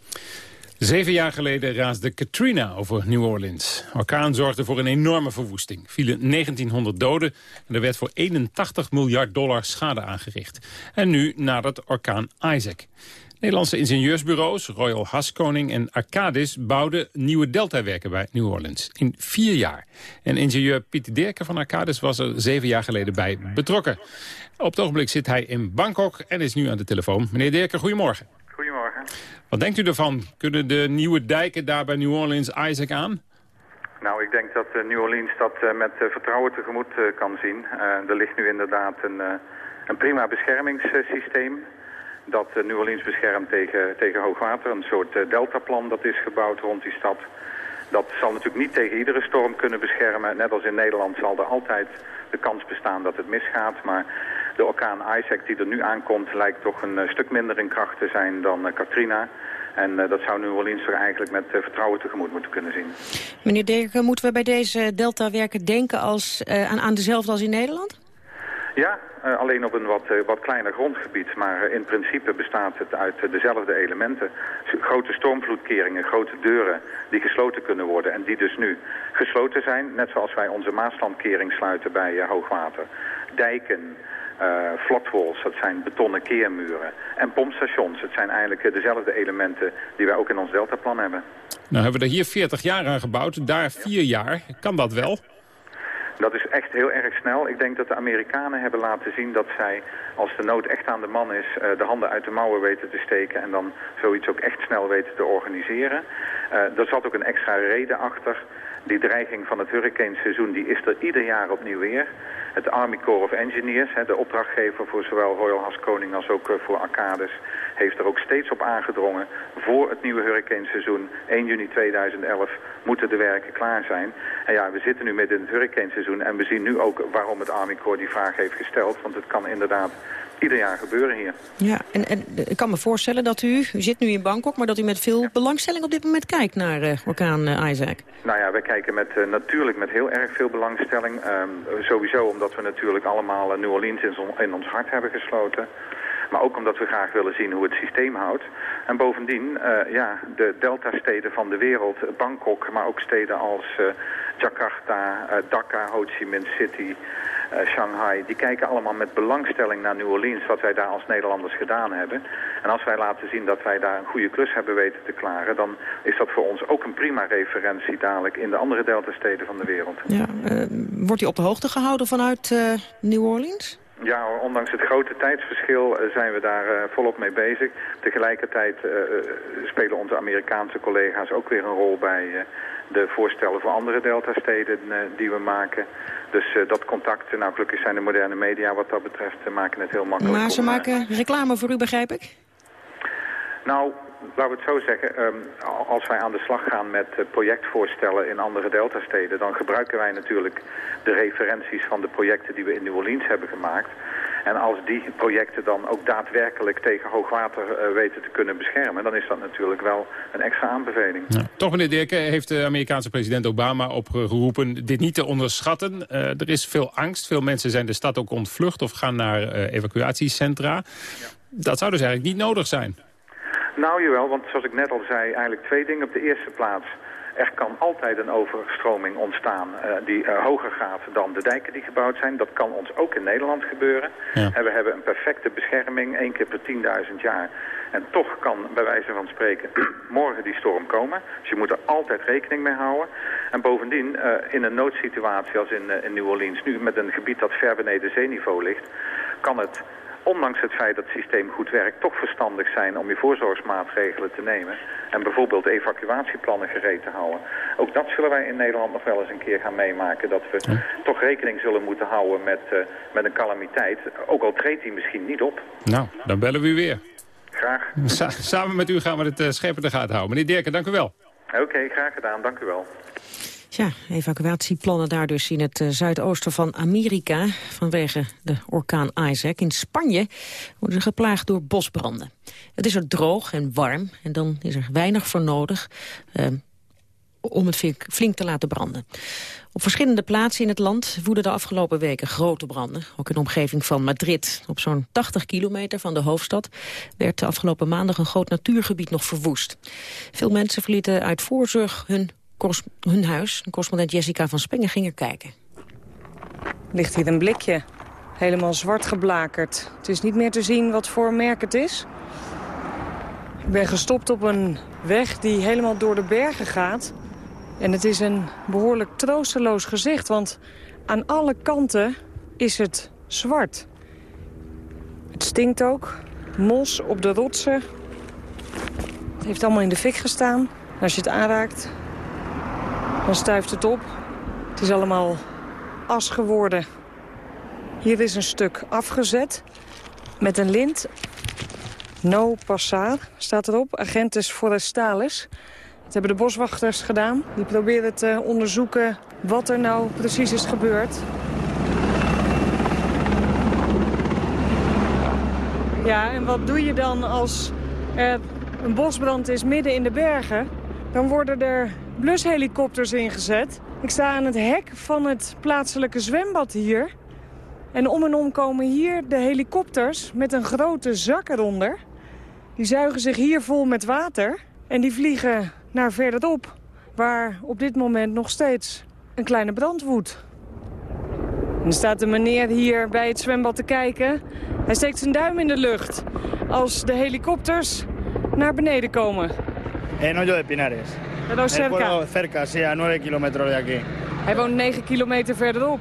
Zeven jaar geleden raasde Katrina over New Orleans. Orkaan zorgde voor een enorme verwoesting. Vielen 1900 doden en er werd voor 81 miljard dollar schade aangericht. En nu nadert orkaan Isaac. Nederlandse ingenieursbureaus Royal Haskoning en Arcadis bouwden nieuwe deltawerken bij New Orleans in vier jaar. En ingenieur Pieter Derken van Arcadis was er zeven jaar geleden bij betrokken. Op het ogenblik zit hij in Bangkok en is nu aan de telefoon. Meneer Derken, goedemorgen. Wat denkt u ervan? Kunnen de nieuwe dijken daar bij New Orleans Isaac aan? Nou, ik denk dat New Orleans dat met vertrouwen tegemoet kan zien. er ligt nu inderdaad een, een prima beschermingssysteem dat New Orleans beschermt tegen, tegen hoogwater. Een soort deltaplan dat is gebouwd rond die stad. Dat zal natuurlijk niet tegen iedere storm kunnen beschermen. Net als in Nederland zal er altijd de kans bestaan dat het misgaat. Maar de orkaan Isaac die er nu aankomt lijkt toch een stuk minder in kracht te zijn dan Katrina. En uh, dat zou New Orleans er eigenlijk met vertrouwen tegemoet moeten kunnen zien. Meneer Derken, moeten we bij deze deltawerken denken als, aan, aan dezelfde als in Nederland? Ja, uh, alleen op een wat, uh, wat kleiner grondgebied. Maar uh, in principe bestaat het uit dezelfde elementen. Grote stormvloedkeringen, grote deuren die gesloten kunnen worden. En die dus nu gesloten zijn. Net zoals wij onze Maaslandkering sluiten bij hoogwater. Dijken, flatwalls, dat zijn betonnen keermuren. En pompstations, het zijn eigenlijk dezelfde elementen die wij ook in ons deltaplan hebben. Nou hebben we er hier 40 jaar aan gebouwd, daar 4 jaar. Kan dat wel? Dat is echt heel erg snel. Ik denk dat de Amerikanen hebben laten zien dat zij, als de nood echt aan de man is, de handen uit de mouwen weten te steken en dan zoiets ook echt snel weten te organiseren. Er zat ook een extra reden achter. Die dreiging van het hurricaneseizoen die is er ieder jaar opnieuw weer. Het Army Corps of Engineers, de opdrachtgever voor zowel Royal Haskoning als ook voor Arcades, heeft er ook steeds op aangedrongen. Voor het nieuwe hurricaneseizoen, 1 juni 2011, moeten de werken klaar zijn. En ja, we zitten nu midden in het hurricaneseizoen en we zien nu ook waarom het Army Corps die vraag heeft gesteld. Want het kan inderdaad ieder jaar gebeuren hier. Ja, en, en ik kan me voorstellen dat u, u zit nu in Bangkok, maar dat u met veel belangstelling op dit moment kijkt naar uh, orkaan uh, Isaac. Nou ja, wij kijken met, uh, natuurlijk met heel erg veel belangstelling. Um, sowieso omdat we natuurlijk allemaal New Orleans in, in ons hart hebben gesloten. Maar ook omdat we graag willen zien hoe het systeem houdt. En bovendien, uh, ja, de delta-steden van de wereld, Bangkok, maar ook steden als uh, Jakarta, uh, Dhaka, Ho Chi Minh City, Shanghai, die kijken allemaal met belangstelling naar New Orleans, wat wij daar als Nederlanders gedaan hebben. En als wij laten zien dat wij daar een goede klus hebben weten te klaren, dan is dat voor ons ook een prima referentie dadelijk in de andere delta-steden van de wereld. Ja, wordt u op de hoogte gehouden vanuit New Orleans? Ja, ondanks het grote tijdsverschil zijn we daar uh, volop mee bezig. Tegelijkertijd uh, spelen onze Amerikaanse collega's ook weer een rol bij uh, de voorstellen voor andere deltasteden die we maken. Dus dat contact, nou gelukkig zijn de moderne media wat dat betreft, maken het heel makkelijk. Maar ze om, maken reclame voor u, begrijp ik? Nou, laten we het zo zeggen, um, als wij aan de slag gaan met projectvoorstellen in andere deltasteden, dan gebruiken wij natuurlijk de referenties van de projecten die we in New Orleans hebben gemaakt. En als die projecten dan ook daadwerkelijk tegen hoogwater uh, weten te kunnen beschermen, dan is dat natuurlijk wel een extra aanbeveling. Ja. Toch, meneer Dirke, heeft de Amerikaanse president Obama opgeroepen dit niet te onderschatten. Uh, er is veel angst, veel mensen zijn de stad ook ontvlucht of gaan naar evacuatiecentra. Ja. Dat zou dus eigenlijk niet nodig zijn. Nou jawel, want zoals ik net al zei, eigenlijk twee dingen. Op de eerste plaats Er kan altijd een overstroming ontstaan die hoger gaat dan de dijken die gebouwd zijn. Dat kan ons ook in Nederland gebeuren. En we hebben een perfecte bescherming, één keer per 10.000 jaar. En toch kan, bij wijze van spreken, morgen die storm komen. Dus je moet er altijd rekening mee houden. En bovendien, in een noodsituatie als in, in New Orleans nu... met een gebied dat ver beneden zeeniveau ligt... kan het ondanks het feit dat het systeem goed werkt, toch verstandig zijn om je voorzorgsmaatregelen te nemen. En bijvoorbeeld evacuatieplannen gereed te houden. Ook dat zullen wij in Nederland nog wel eens een keer gaan meemaken. Dat we toch rekening zullen moeten houden met, uh, met een calamiteit. Ook al treedt die misschien niet op. Nou, dan bellen we u weer. Graag. samen met u gaan we het uh, scherp in de gaten houden. Meneer Dirken, dank u wel. Oké, graag gedaan. Dank u wel. Ja, evacuatieplannen daar dus in het uh, zuidoosten van Amerika... vanwege de orkaan Isaac. In Spanje worden ze geplaagd door bosbranden. Het is er droog en warm en dan is er weinig voor nodig... Uh, om het flink, flink te laten branden. Op verschillende plaatsen in het land woeden de afgelopen weken grote branden. Ook in de omgeving van Madrid. Op zo'n 80 kilometer van de hoofdstad werd de afgelopen maandag een groot natuurgebied nog verwoest. Veel mensen verlieten uit voorzorg hun hun huis. Correspondent Jessica van Spengen ging er kijken. Ligt hier een blikje. Helemaal zwart geblakerd. Het is niet meer te zien wat voor merk het is. Ik ben gestopt op een weg die helemaal door de bergen gaat. En het is een behoorlijk troosteloos gezicht, want aan alle kanten is het zwart. Het stinkt ook. Mos op de rotsen. Het heeft allemaal in de fik gestaan. Als je het aanraakt, dan stuift het op. Het is allemaal as geworden. Hier is een stuk afgezet met een lint. No passar staat erop. Agentes forestales. Dat hebben de boswachters gedaan. Die proberen te onderzoeken wat er nou precies is gebeurd. Ja, en wat doe je dan als er een bosbrand is midden in de bergen? Dan worden er blushelikopters ingezet. Ik sta aan het hek van het plaatselijke zwembad hier. En om en om komen hier de helikopters met een grote zak eronder. Die zuigen zich hier vol met water. En die vliegen naar verderop, waar op dit moment nog steeds een kleine brand woedt. er staat een meneer hier bij het zwembad te kijken. Hij steekt zijn duim in de lucht als de helikopters naar beneden komen. En Hoyo de Pinares. Pero cerca. cerca, sí, a 9 kilometer de aquí. Hij woont 9 kilometer verderop.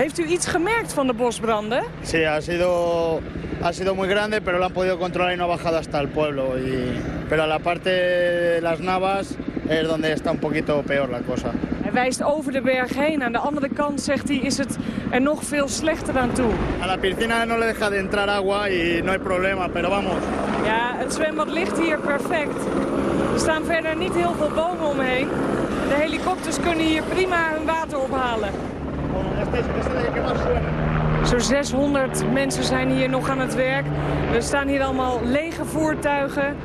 Heeft u iets gemerkt van de bosbranden? Sí, ha sido, ha sido muy grande, pero lo han podido controlar y no ha bajado hasta el pueblo. Y, pero a la parte de las Navas es donde está un poquito peor la cosa. Hij wijst over de berg heen. Aan de andere kant, zegt hij, is het er nog veel slechter aan toe. A la piscina no le deja de entrar agua y no hay problema, pero vamos. Ja, het zwembad ligt hier perfect. Er staan verder niet heel veel bomen omheen. De helikopters kunnen hier prima hun water ophalen. Zo'n 600 mensen zijn hier nog aan het werk. Er staan hier allemaal lege voertuigen.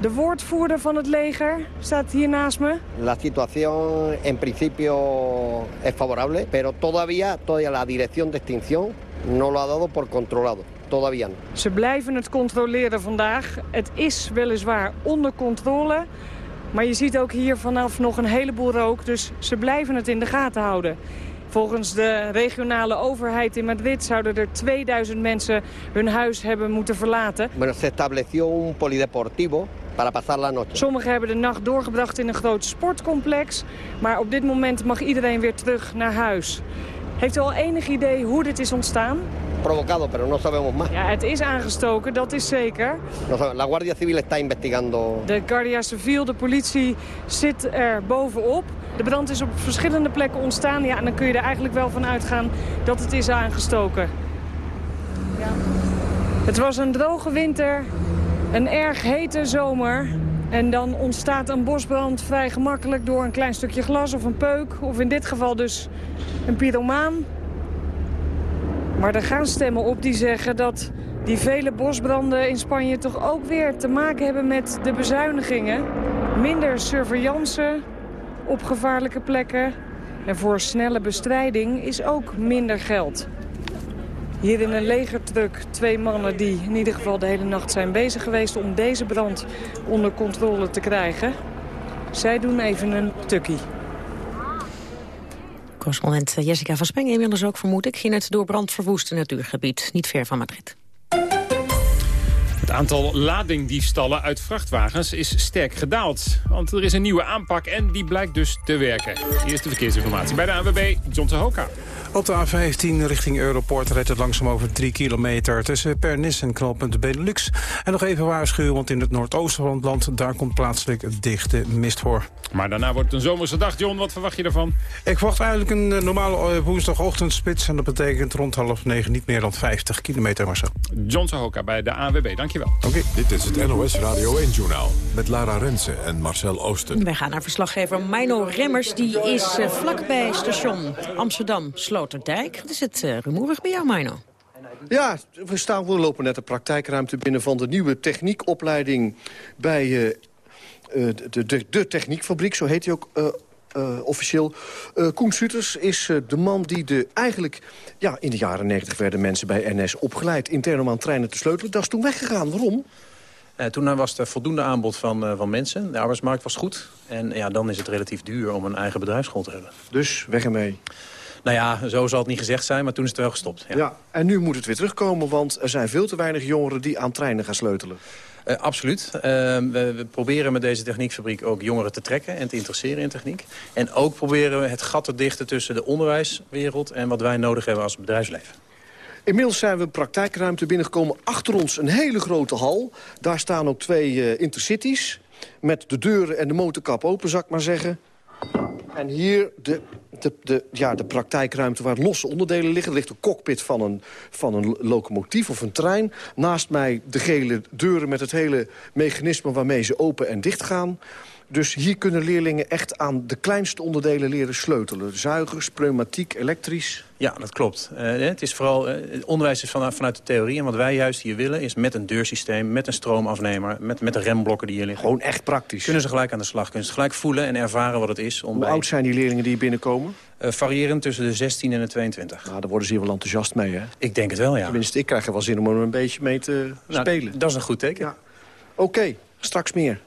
De woordvoerder van het leger staat hier naast me. La situación en principio es favorable, pero todavía, todavía la dirección de extinción no lo ha dado por controlado. Todavía no. Ze blijven het controleren vandaag. Het is weliswaar onder controle. Maar je ziet ook hier vanaf nog een heleboel rook. Dus ze blijven het in de gaten houden. Volgens de regionale overheid in Madrid zouden er 2000 mensen hun huis hebben moeten verlaten. Bueno, se estableció un polideportivo para pasar la noche. Sommigen hebben de nacht doorgebracht in een groot sportcomplex. Maar op dit moment mag iedereen weer terug naar huis. Heeft u al enig idee hoe dit is ontstaan? Provocado, pero no sabemos más. Ja, het is aangestoken, dat is zeker. La Guardia Civil está investigando. De Guardia Civil, de politie, zit er bovenop. De brand is op verschillende plekken ontstaan. Ja, en dan kun je er eigenlijk wel van uitgaan dat het is aangestoken. Ja. Het was een droge winter, een erg hete zomer. En dan ontstaat een bosbrand vrij gemakkelijk door een klein stukje glas of een peuk. Of in dit geval dus een pyromaan. Maar er gaan stemmen op die zeggen dat die vele bosbranden in Spanje toch ook weer te maken hebben met de bezuinigingen. Minder surveillance op gevaarlijke plekken. En voor snelle bestrijding is ook minder geld. Hier in een legertruck twee mannen die in ieder geval de hele nacht zijn bezig geweest... om deze brand onder controle te krijgen. Zij doen even een tukkie. Correspondent Jessica van Speng inmiddels ook vermoed ik... in het door brand verwoeste natuurgebied, niet ver van Madrid. Het aantal ladingdiefstallen uit vrachtwagens is sterk gedaald. Want er is een nieuwe aanpak en die blijkt dus te werken. Eerste verkeersinformatie bij de ANWB, John Hoka. Op de A15 richting Europort rijdt het langzaam over 3 kilometer... tussen Pernis en knooppunt Benelux. En nog even waarschuwen, want in het noordoosten van het land... daar komt plaatselijk dichte mist voor. Maar daarna wordt het een zomerse dag. John, wat verwacht je ervan? Ik verwacht eigenlijk een eh, normale eh, woensdagochtendspits... en dat betekent rond half negen niet meer dan 50 kilometer maar zo. John Hoka bij de ANWB, dankjewel. Oké. Dit is het NOS Radio 1-journaal met Lara Rensen en Marcel Oosten. Wij gaan naar verslaggever Mino Remmers. Die is uh, vlakbij station Amsterdam Sloterdijk. Wat is het uh, rumoerig bij jou, Mino? Ja, we, staan, we lopen net de praktijkruimte binnen van de nieuwe techniekopleiding bij uh, de, de, de, techniekfabriek, zo heet hij ook uh, officieel. Uh, Koen Suters is uh, de man die de eigenlijk... Ja, in de jaren 90 werden mensen bij NS opgeleid... intern om aan treinen te sleutelen. Dat is toen weggegaan. Waarom? toen was er voldoende aanbod van, van mensen. De arbeidsmarkt was goed. En ja, dan is het relatief duur om een eigen bedrijfsschool te hebben. Dus weg ermee. Nou ja, zo zal het niet gezegd zijn, maar toen is het wel gestopt. Ja. ja, en nu moet het weer terugkomen, want er zijn veel te weinig jongeren die aan treinen gaan sleutelen. Uh, absoluut. Uh, we, proberen met deze techniekfabriek ook jongeren te trekken en te interesseren in techniek. En ook proberen we het gat te dichten tussen de onderwijswereld en wat wij nodig hebben als bedrijfsleven. Inmiddels zijn we praktijkruimte binnengekomen. Achter ons een hele grote hal. Daar staan ook twee uh, intercities. Met de deuren en de motorkap open, zou ik maar zeggen. En hier de, de, de, ja, de praktijkruimte waar losse onderdelen liggen. Er ligt een cockpit van een, van een locomotief of een trein. Naast mij de gele deuren met het hele mechanisme waarmee ze open en dicht gaan. Dus hier kunnen leerlingen echt aan de kleinste onderdelen leren sleutelen. Zuigers, pneumatiek, elektrisch. Ja, dat klopt. Uh, het is vooral, uh, het onderwijs is vanuit, vanuit de theorie. En wat wij juist hier willen is met een deursysteem, met een stroomafnemer... met, met de remblokken die hier liggen. Gewoon echt praktisch. Kunnen ze gelijk aan de slag. Kunnen ze gelijk voelen en ervaren wat het is. Om Hoe bij... oud zijn die leerlingen die hier binnenkomen? Uh, variërend tussen de 16 en de 22. Nou, daar worden ze hier wel enthousiast mee, hè? Ik denk het wel, ja. Tenminste, ik krijg er wel zin om er een beetje mee te nou, spelen. Dat is een goed teken. Ja. Oké, okay, straks meer.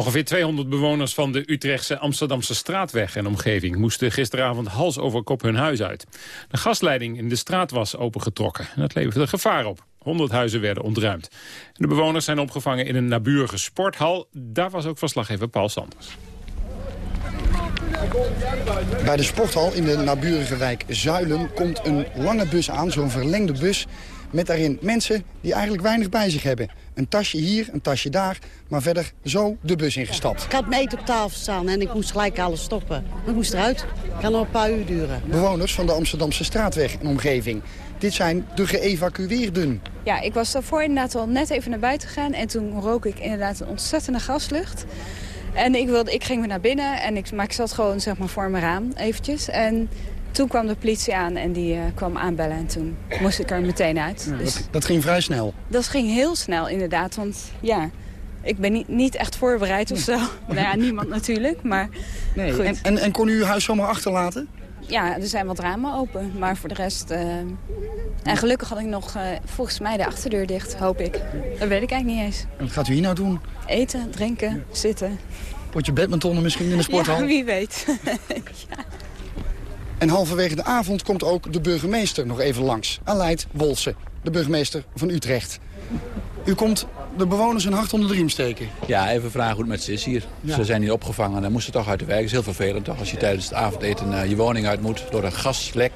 Ongeveer 200 bewoners van de Utrechtse Amsterdamse straatweg en omgeving moesten gisteravond hals over kop hun huis uit. De gasleiding in de straat was opengetrokken en dat leverde gevaar op. 100 huizen werden ontruimd. De bewoners zijn opgevangen in een naburige sporthal. Daar was ook verslaggever Paul Sanders. Bij de sporthal in de naburige wijk Zuilen komt een lange bus aan, zo'n verlengde bus... met daarin mensen die eigenlijk weinig bij zich hebben. Een tasje hier, een tasje daar, maar verder zo de bus ingestapt. Ik had mijn eten op tafel staan en ik moest gelijk alles stoppen. Ik moest eruit. Het kan nog een paar uur duren. Bewoners van de Amsterdamse straatweg en omgeving. Dit zijn de geëvacueerden. Ja, ik was daarvoor inderdaad al net even naar buiten gegaan... en toen rook ik inderdaad een ontzettende gaslucht. En ik, wilde, ik ging weer naar binnen, en ik, maar ik zat gewoon zeg maar, voor mijn raam eventjes. En toen kwam de politie aan en die uh, kwam aanbellen en toen moest ik er meteen uit. Ja, dus dat, dat, ging vrij snel? Dat ging heel snel inderdaad, want ja, ik ben niet, niet echt voorbereid of zo. nou ja, niemand natuurlijk, maar nee. goed. En, en, en, kon u uw huis zomaar achterlaten? Ja, er zijn wat ramen open, maar voor de rest... Uh, en gelukkig had ik nog uh, volgens mij de achterdeur dicht, hoop ik. Dat weet ik eigenlijk niet eens. En wat gaat u hier nou doen? Eten, drinken, zitten. Potje badmintonnen misschien in de sporthal? Ja, wie weet. ja. En halverwege de avond komt ook de burgemeester nog even langs. Aleid Wolse, de burgemeester van Utrecht. U komt de bewoners een hart onder de riem steken. Ja, even vragen hoe het met ze is hier. Ja. Ze zijn hier opgevangen en moesten toch uit de wijk. Dat is heel vervelend toch, als je tijdens het avondeten uh, je woning uit moet door een gaslek.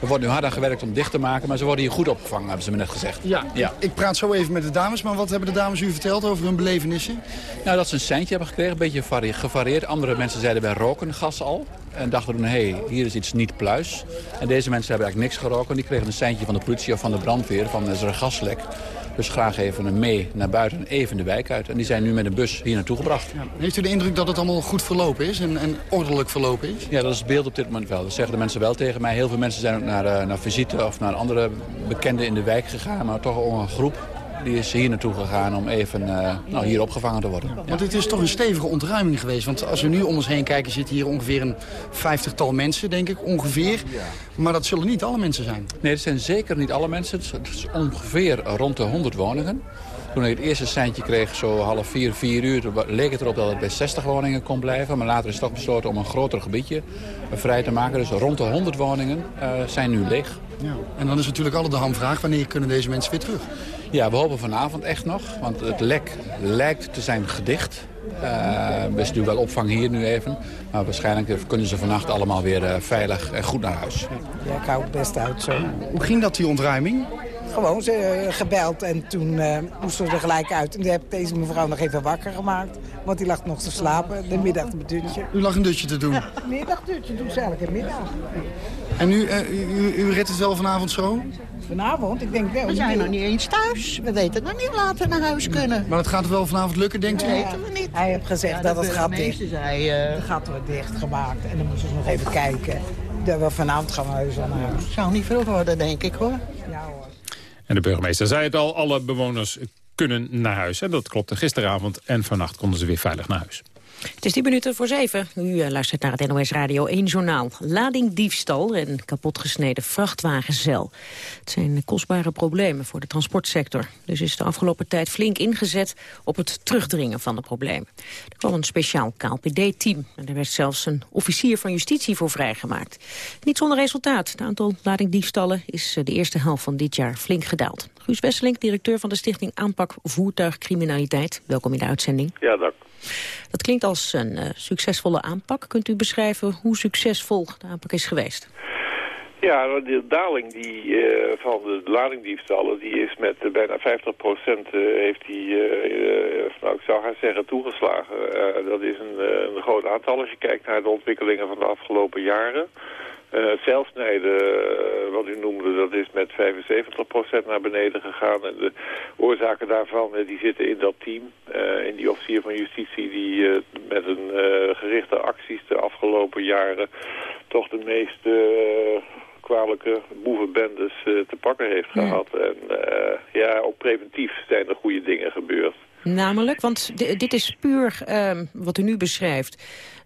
Er wordt nu hard aan gewerkt om dicht te maken, maar ze worden hier goed opgevangen, hebben ze me net gezegd. Ja, ja. ik praat zo even met de dames, maar wat hebben de dames u verteld over hun belevenissen? Nou, dat ze een seintje hebben gekregen, een beetje gevarieerd. Andere mensen zeiden wij roken gas al. En dachten toen, hé, hey, hier is iets niet pluis. En deze mensen hebben eigenlijk niks geroken. Die kregen een seintje van de politie of van de brandweer, van is er een gaslek. Dus graag even een mee naar buiten, even de wijk uit. En die zijn nu met een bus hier naartoe gebracht. Ja. Heeft u de indruk dat het allemaal goed verlopen is en, en, ordelijk verlopen is? Ja, dat is het beeld op dit moment wel. Dat zeggen de mensen wel tegen mij. Heel veel mensen zijn ook naar, uh, naar visite of naar andere bekenden in de wijk gegaan. Maar toch een groep die is hier naartoe gegaan om even uh, nou, hier opgevangen te worden. Want het is toch een stevige ontruiming geweest. Want als we nu om ons heen kijken, zitten hier ongeveer een vijftigtal mensen, denk ik, ongeveer. Maar dat zullen niet alle mensen zijn. Nee, dat zijn zeker niet alle mensen. Het is ongeveer rond de 100 woningen. Toen ik het eerste seintje kreeg, zo half vier, vier uur... leek het erop dat het bij 60 woningen kon blijven. Maar later is toch besloten om een groter gebiedje vrij te maken. Dus rond de 100 woningen zijn nu leeg. Ja. En dan is natuurlijk altijd de hamvraag, wanneer kunnen deze mensen weer terug? Ja, we hopen vanavond echt nog, want het lek lijkt te zijn gedicht. Uh, we is nu wel opvang hier nu even. Maar waarschijnlijk kunnen ze vannacht allemaal weer uh, veilig en goed naar huis. Ja, ik hou het best uit zo. Hoe ging dat, die ontruiming? Gewoon ze, uh, gebeld en toen uh, moesten we er gelijk uit. En toen heb ik deze mevrouw nog even wakker gemaakt. Want die lag nog te slapen, de middag een dutje. U lag een dutje te doen? Ja, middagdutje doen ze eigenlijk in middag. En u, u, u redt het wel vanavond zo? Vanavond? Ik denk wel. We zijn nog niet eens thuis. We weten nog niet later naar huis kunnen. Maar het gaat wel vanavond lukken, denkt u? Dat weten we niet. Hij heeft gezegd Ja, dat de het gat dicht zei, eh, Het gat wordt dichtgemaakt. En dan moeten ze nog even kijken. Dat we vanavond gaan we wel naar huis. zou niet veel worden, denk ik hoor. Ja hoor. En de burgemeester zei het al, alle bewoners kunnen naar huis. En dat klopte gisteravond en vannacht konden ze weer veilig naar huis. Het is 10 minuten voor 7. U eh, luistert naar het NOS Radio 1 Journaal. Ladingdiefstal en kapotgesneden vrachtwagenzeil. Het zijn kostbare problemen voor de transportsector. Dus is de afgelopen tijd flink ingezet op het terugdringen van de problemen. Er kwam een speciaal KLPD-team. En er werd zelfs een officier van justitie voor vrijgemaakt. Niet zonder resultaat. Het aantal ladingdiefstallen is eh, de eerste helft van dit jaar flink gedaald. Guus Wesselink, directeur van de Stichting Aanpak Voertuigcriminaliteit. Welkom in de uitzending. Ja, dank. Dat klinkt als een uh, succesvolle aanpak. Kunt u beschrijven hoe succesvol de aanpak is geweest? Ja, de daling die, uh, van de ladingdiefstallen die is met uh, bijna 50 procent heeft die, nou ik zou gaan zeggen, toegeslagen. dat is een, een groot aantal als je kijkt naar de ontwikkelingen van de afgelopen jaren. Uh, het zeilsnijden, uh, wat u noemde, dat is met 75% naar beneden gegaan. En de oorzaken daarvan uh, die zitten in dat team. in die officier van justitie die met een gerichte acties de afgelopen jaren toch de meeste kwalijke boevenbendes te pakken heeft gehad. En ja, ook preventief zijn er goede dingen gebeurd. Namelijk, want dit is puur uh, wat u nu beschrijft,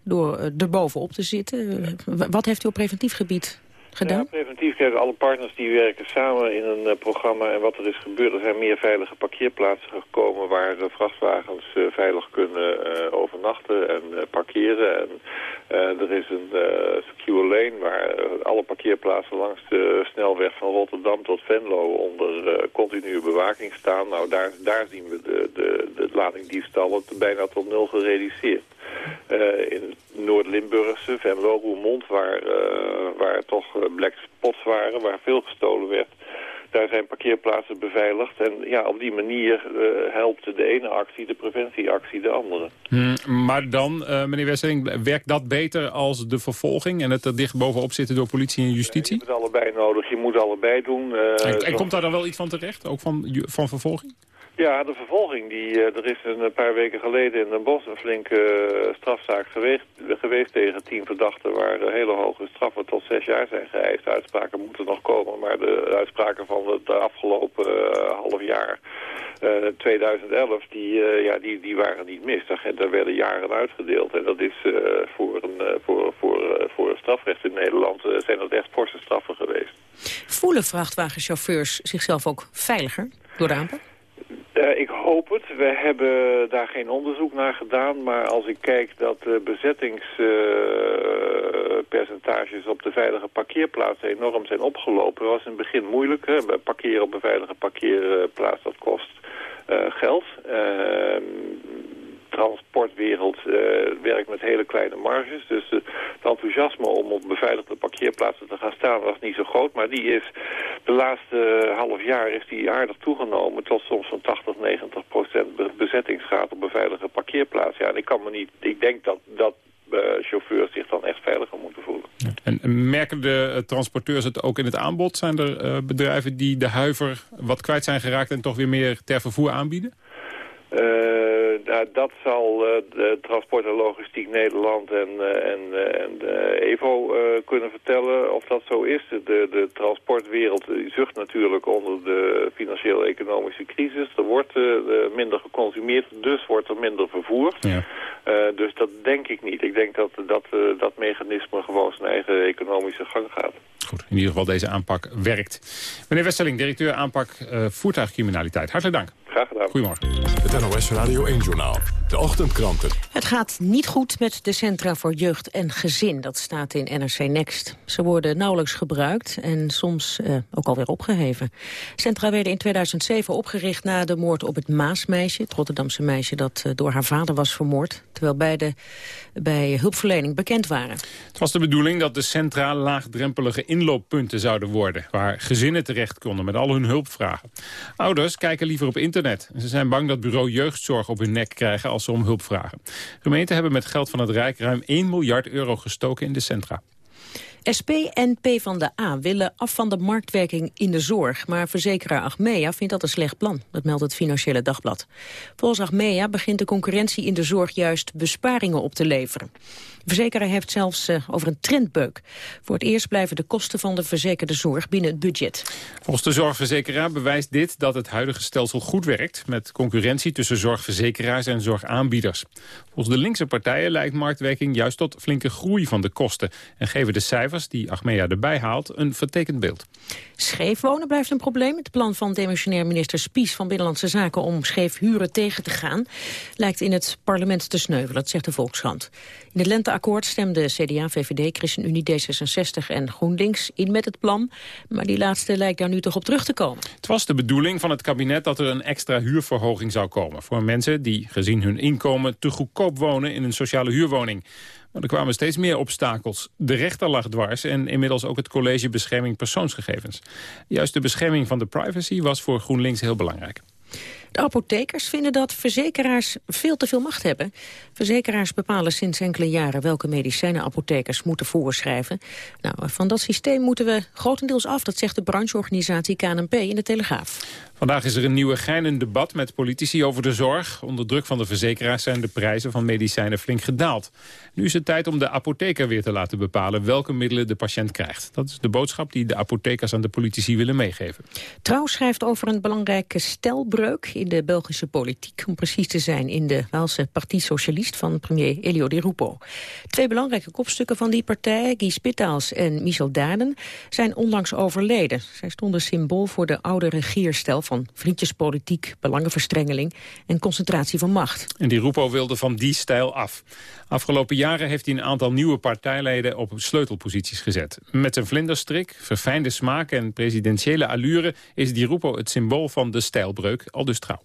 door er bovenop te zitten. wat heeft u op preventief gebied gedaan? Ja, preventief, kijk, alle partners die werken samen in een uh, programma. En wat er is gebeurd, er zijn meer veilige parkeerplaatsen gekomen... waar vrachtwagens veilig kunnen overnachten en parkeren. En er is een secure lane waar alle parkeerplaatsen langs de snelweg van Rotterdam tot Venlo... onder continue bewaking staan. Nou, daar, daar zien we de, de, de bijna tot nul gereduceerd. Uh, in Noord-Limburgse, Venlo, Roermond, waar, uh, waar toch black spots waren, waar veel gestolen werd. Daar zijn parkeerplaatsen beveiligd. En ja, op die manier uh, helpt de ene actie, de preventieactie, de andere. Hmm, maar dan, meneer Wessering, werkt dat beter als de vervolging... en het er dicht bovenop zitten door politie en justitie? je hebt allebei nodig. Je moet allebei doen. en, en komt daar dan wel iets van terecht, ook van, van vervolging? Ja, de vervolging. Die, uh, er is een paar weken geleden in Den Bosch een flinke uh, strafzaak geweest, geweest tegen tien verdachten... waar hele hoge straffen tot zes jaar zijn geëist. Uitspraken moeten nog komen, maar de uitspraken van het afgelopen half jaar... 2011, die, ja, die, die waren niet mis. Daar, werden jaren uitgedeeld. En dat is voor, een, voor, voor, voor strafrecht in Nederland... zijn dat echt forse straffen geweest. Voelen vrachtwagenchauffeurs zichzelf ook veiliger door de aanpak? Uh, ik hoop het. We hebben daar geen onderzoek naar gedaan. Maar als ik kijk dat de bezettingspercentages op de veilige parkeerplaatsen enorm zijn opgelopen. was in het begin moeilijk. Hè? Parkeren op een veilige parkeerplaats, dat kost uh, geld. Transportwereld uh, werkt met hele kleine marges. Dus het enthousiasme om op beveiligde parkeerplaatsen te gaan staan was niet zo groot. Maar die is de laatste half jaar is die aardig toegenomen tot soms van 80, 90 procent bezettingsgraad op beveiligde parkeerplaatsen. Ja, ik kan me niet, ik denk dat, dat chauffeurs zich dan echt veiliger moeten voelen. En merken de transporteurs het ook in het aanbod? Zijn er bedrijven die de huiver wat kwijt zijn geraakt en toch weer meer ter vervoer aanbieden? Uh, nou, dat zal uh, de Transport en Logistiek Nederland en, uh, en, en EVO kunnen vertellen of dat zo is. De, de transportwereld zucht natuurlijk onder de financieel-economische crisis. Er wordt minder geconsumeerd, dus wordt er minder vervoerd. Ja. dus dat denk ik niet. Ik denk dat dat, dat mechanisme gewoon zijn eigen economische gang gaat. Goed, in ieder geval deze aanpak werkt. Meneer Westeling, directeur aanpak voertuigcriminaliteit. Hartelijk dank. Graag gedaan. Goedemorgen. Het NOS Radio 1-journaal. De ochtendkranten. Het gaat niet goed met de Centra voor Jeugd en Gezin. Dat staat in NRC Next. Ze worden nauwelijks gebruikt en soms uh, ook alweer opgeheven. Centra werden in 2007 opgericht na de moord op het Maasmeisje. Het Rotterdamse meisje dat uh, door haar vader was vermoord. Terwijl beide bij hulpverlening bekend waren. Het was de bedoeling dat de Centra laagdrempelige inlooppunten zouden worden. Waar gezinnen terecht konden met al hun hulpvragen. Ouders kijken liever op internet. Ze zijn bang dat bureau jeugdzorg op hun nek krijgen als ze om hulp vragen. Gemeenten hebben met geld van het Rijk ruim 1 miljard euro gestoken in de centra. SP en PvdA willen af van de marktwerking in de zorg. Maar verzekeraar Achmea vindt dat een slecht plan. Dat meldt het Financiële Dagblad. Volgens Achmea begint de concurrentie in de zorg juist besparingen op te leveren. De verzekeraar heeft zelfs uh, over een trendbeuk. Voor het eerst blijven de kosten van de verzekerde zorg binnen het budget. Volgens de zorgverzekeraar bewijst dit dat het huidige stelsel goed werkt... met concurrentie tussen zorgverzekeraars en zorgaanbieders. Volgens de linkse partijen leidt marktwerking juist tot flinke groei van de kosten... en geven de cijfers die Achmea erbij haalt een vertekend beeld. Scheef wonen blijft een probleem. Het plan van demissionair minister Spies van Binnenlandse Zaken... om scheef huren tegen te gaan, lijkt in het parlement te sneuvelen, dat zegt de Volkskrant. In het lenteakkoord stemden CDA, VVD, ChristenUnie, D66 en GroenLinks in met het plan. Maar die laatste lijkt daar nu toch op terug te komen. Het was de bedoeling van het kabinet dat er een extra huurverhoging zou komen... voor mensen die, gezien hun inkomen, te goedkoop wonen in een sociale huurwoning. Maar er kwamen steeds meer obstakels. De rechter lag dwars en inmiddels ook het College Bescherming Persoonsgegevens. Juist de bescherming van de privacy was voor GroenLinks heel belangrijk. De apothekers vinden dat verzekeraars veel te veel macht hebben. Verzekeraars bepalen sinds enkele jaren welke medicijnen apothekers moeten voorschrijven. Nou, van dat systeem moeten we grotendeels af, dat zegt de brancheorganisatie KNP in de Telegraaf. Vandaag is er een nieuwe geinend debat met politici over de zorg. Onder druk van de verzekeraars zijn de prijzen van medicijnen flink gedaald. Nu is het tijd om de apotheker weer te laten bepalen welke middelen de patiënt krijgt. Dat is de boodschap die de apothekers aan de politici willen meegeven. Trouw schrijft over een belangrijke stelbreuk in de Belgische politiek. Om precies te zijn in de Waalse Partie Socialist van premier Elio Di Rupo. Twee belangrijke kopstukken van die partij, Guy Spittaals en Michel Daden, zijn onlangs overleden. Zij stonden symbool voor de oude regierstel van vriendjespolitiek, belangenverstrengeling en concentratie van macht. En Di Rupo wilde van die stijl af. Afgelopen jaren heeft hij een aantal nieuwe partijleden op sleutelposities gezet. Met zijn vlinderstrik, verfijnde smaak en presidentiële allure... is Di Rupo het symbool van de stijlbreuk, al dus trouw.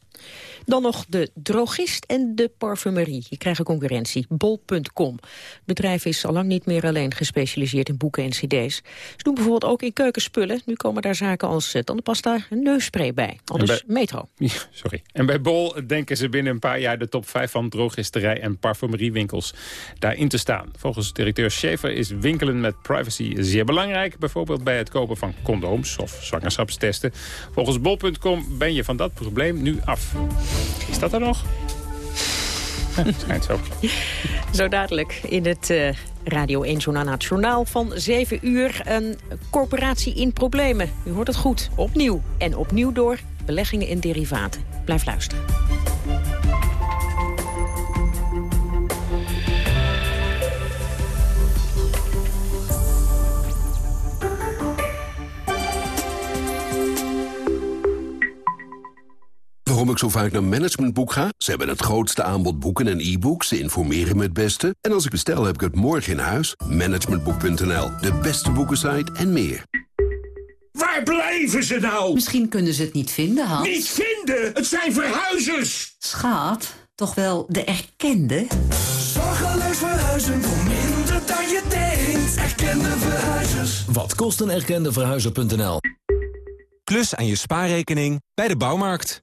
Dan nog de drogist en de parfumerie. Die krijgen concurrentie. Bol.com. Het bedrijf is al lang niet meer alleen gespecialiseerd in boeken en cd's. Ze doen bijvoorbeeld ook in keukenspullen. Nu komen daar zaken als eh, tandenpasta en neusspray bij. Al dus metro. Sorry. En bij Bol denken ze binnen een paar jaar de top 5 van drogisterij en parfumeriewinkels daarin te staan. Volgens directeur Schaefer is winkelen met privacy zeer belangrijk. Bijvoorbeeld bij het kopen van condooms of zwangerschapstesten. Volgens Bol.com ben je van dat probleem nu af. Is dat er nog? schijnt zo. Zo dadelijk in het uh, Radio 1 Journaal Nationaal van 7 uur. Een corporatie in problemen. U hoort het goed. Opnieuw. En opnieuw door beleggingen in derivaten. Blijf luisteren. Waarom ik zo vaak naar Managementboek ga? Ze hebben het grootste aanbod boeken en e-books. Ze informeren me het beste. En als ik bestel, heb ik het morgen in huis. Managementboek.nl, de beste boekensite en meer. Waar blijven ze nou? Misschien kunnen ze het niet vinden, Hans. Niet vinden? Het zijn verhuizers! Schaat, toch wel de erkende? Zorgeloos verhuizen voor minder dan je denkt. Erkende verhuizers. Wat kost een erkende verhuizer.nl? Klus aan je spaarrekening bij de bouwmarkt.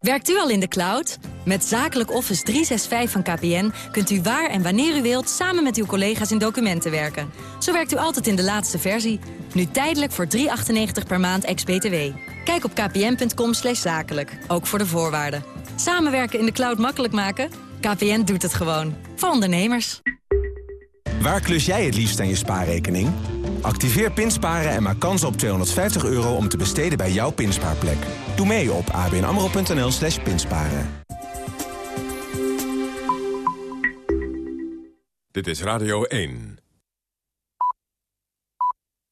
Werkt u al in de cloud? Met Zakelijk Office 365 van KPN kunt u waar en wanneer u wilt... samen met uw collega's in documenten werken. Zo werkt u altijd in de laatste versie. Nu tijdelijk voor 3,98 per maand ex-BTW. Kijk op kpn.com zakelijk, ook voor de voorwaarden. Samenwerken in de cloud makkelijk maken? KPN doet het gewoon. Voor ondernemers. Waar klus jij het liefst aan je spaarrekening? Activeer Pinsparen en maak kans op 250 euro om te besteden bij jouw Pinspaarplek. Doe mee op abnamro.nl slash pinsparen. Dit is Radio 1.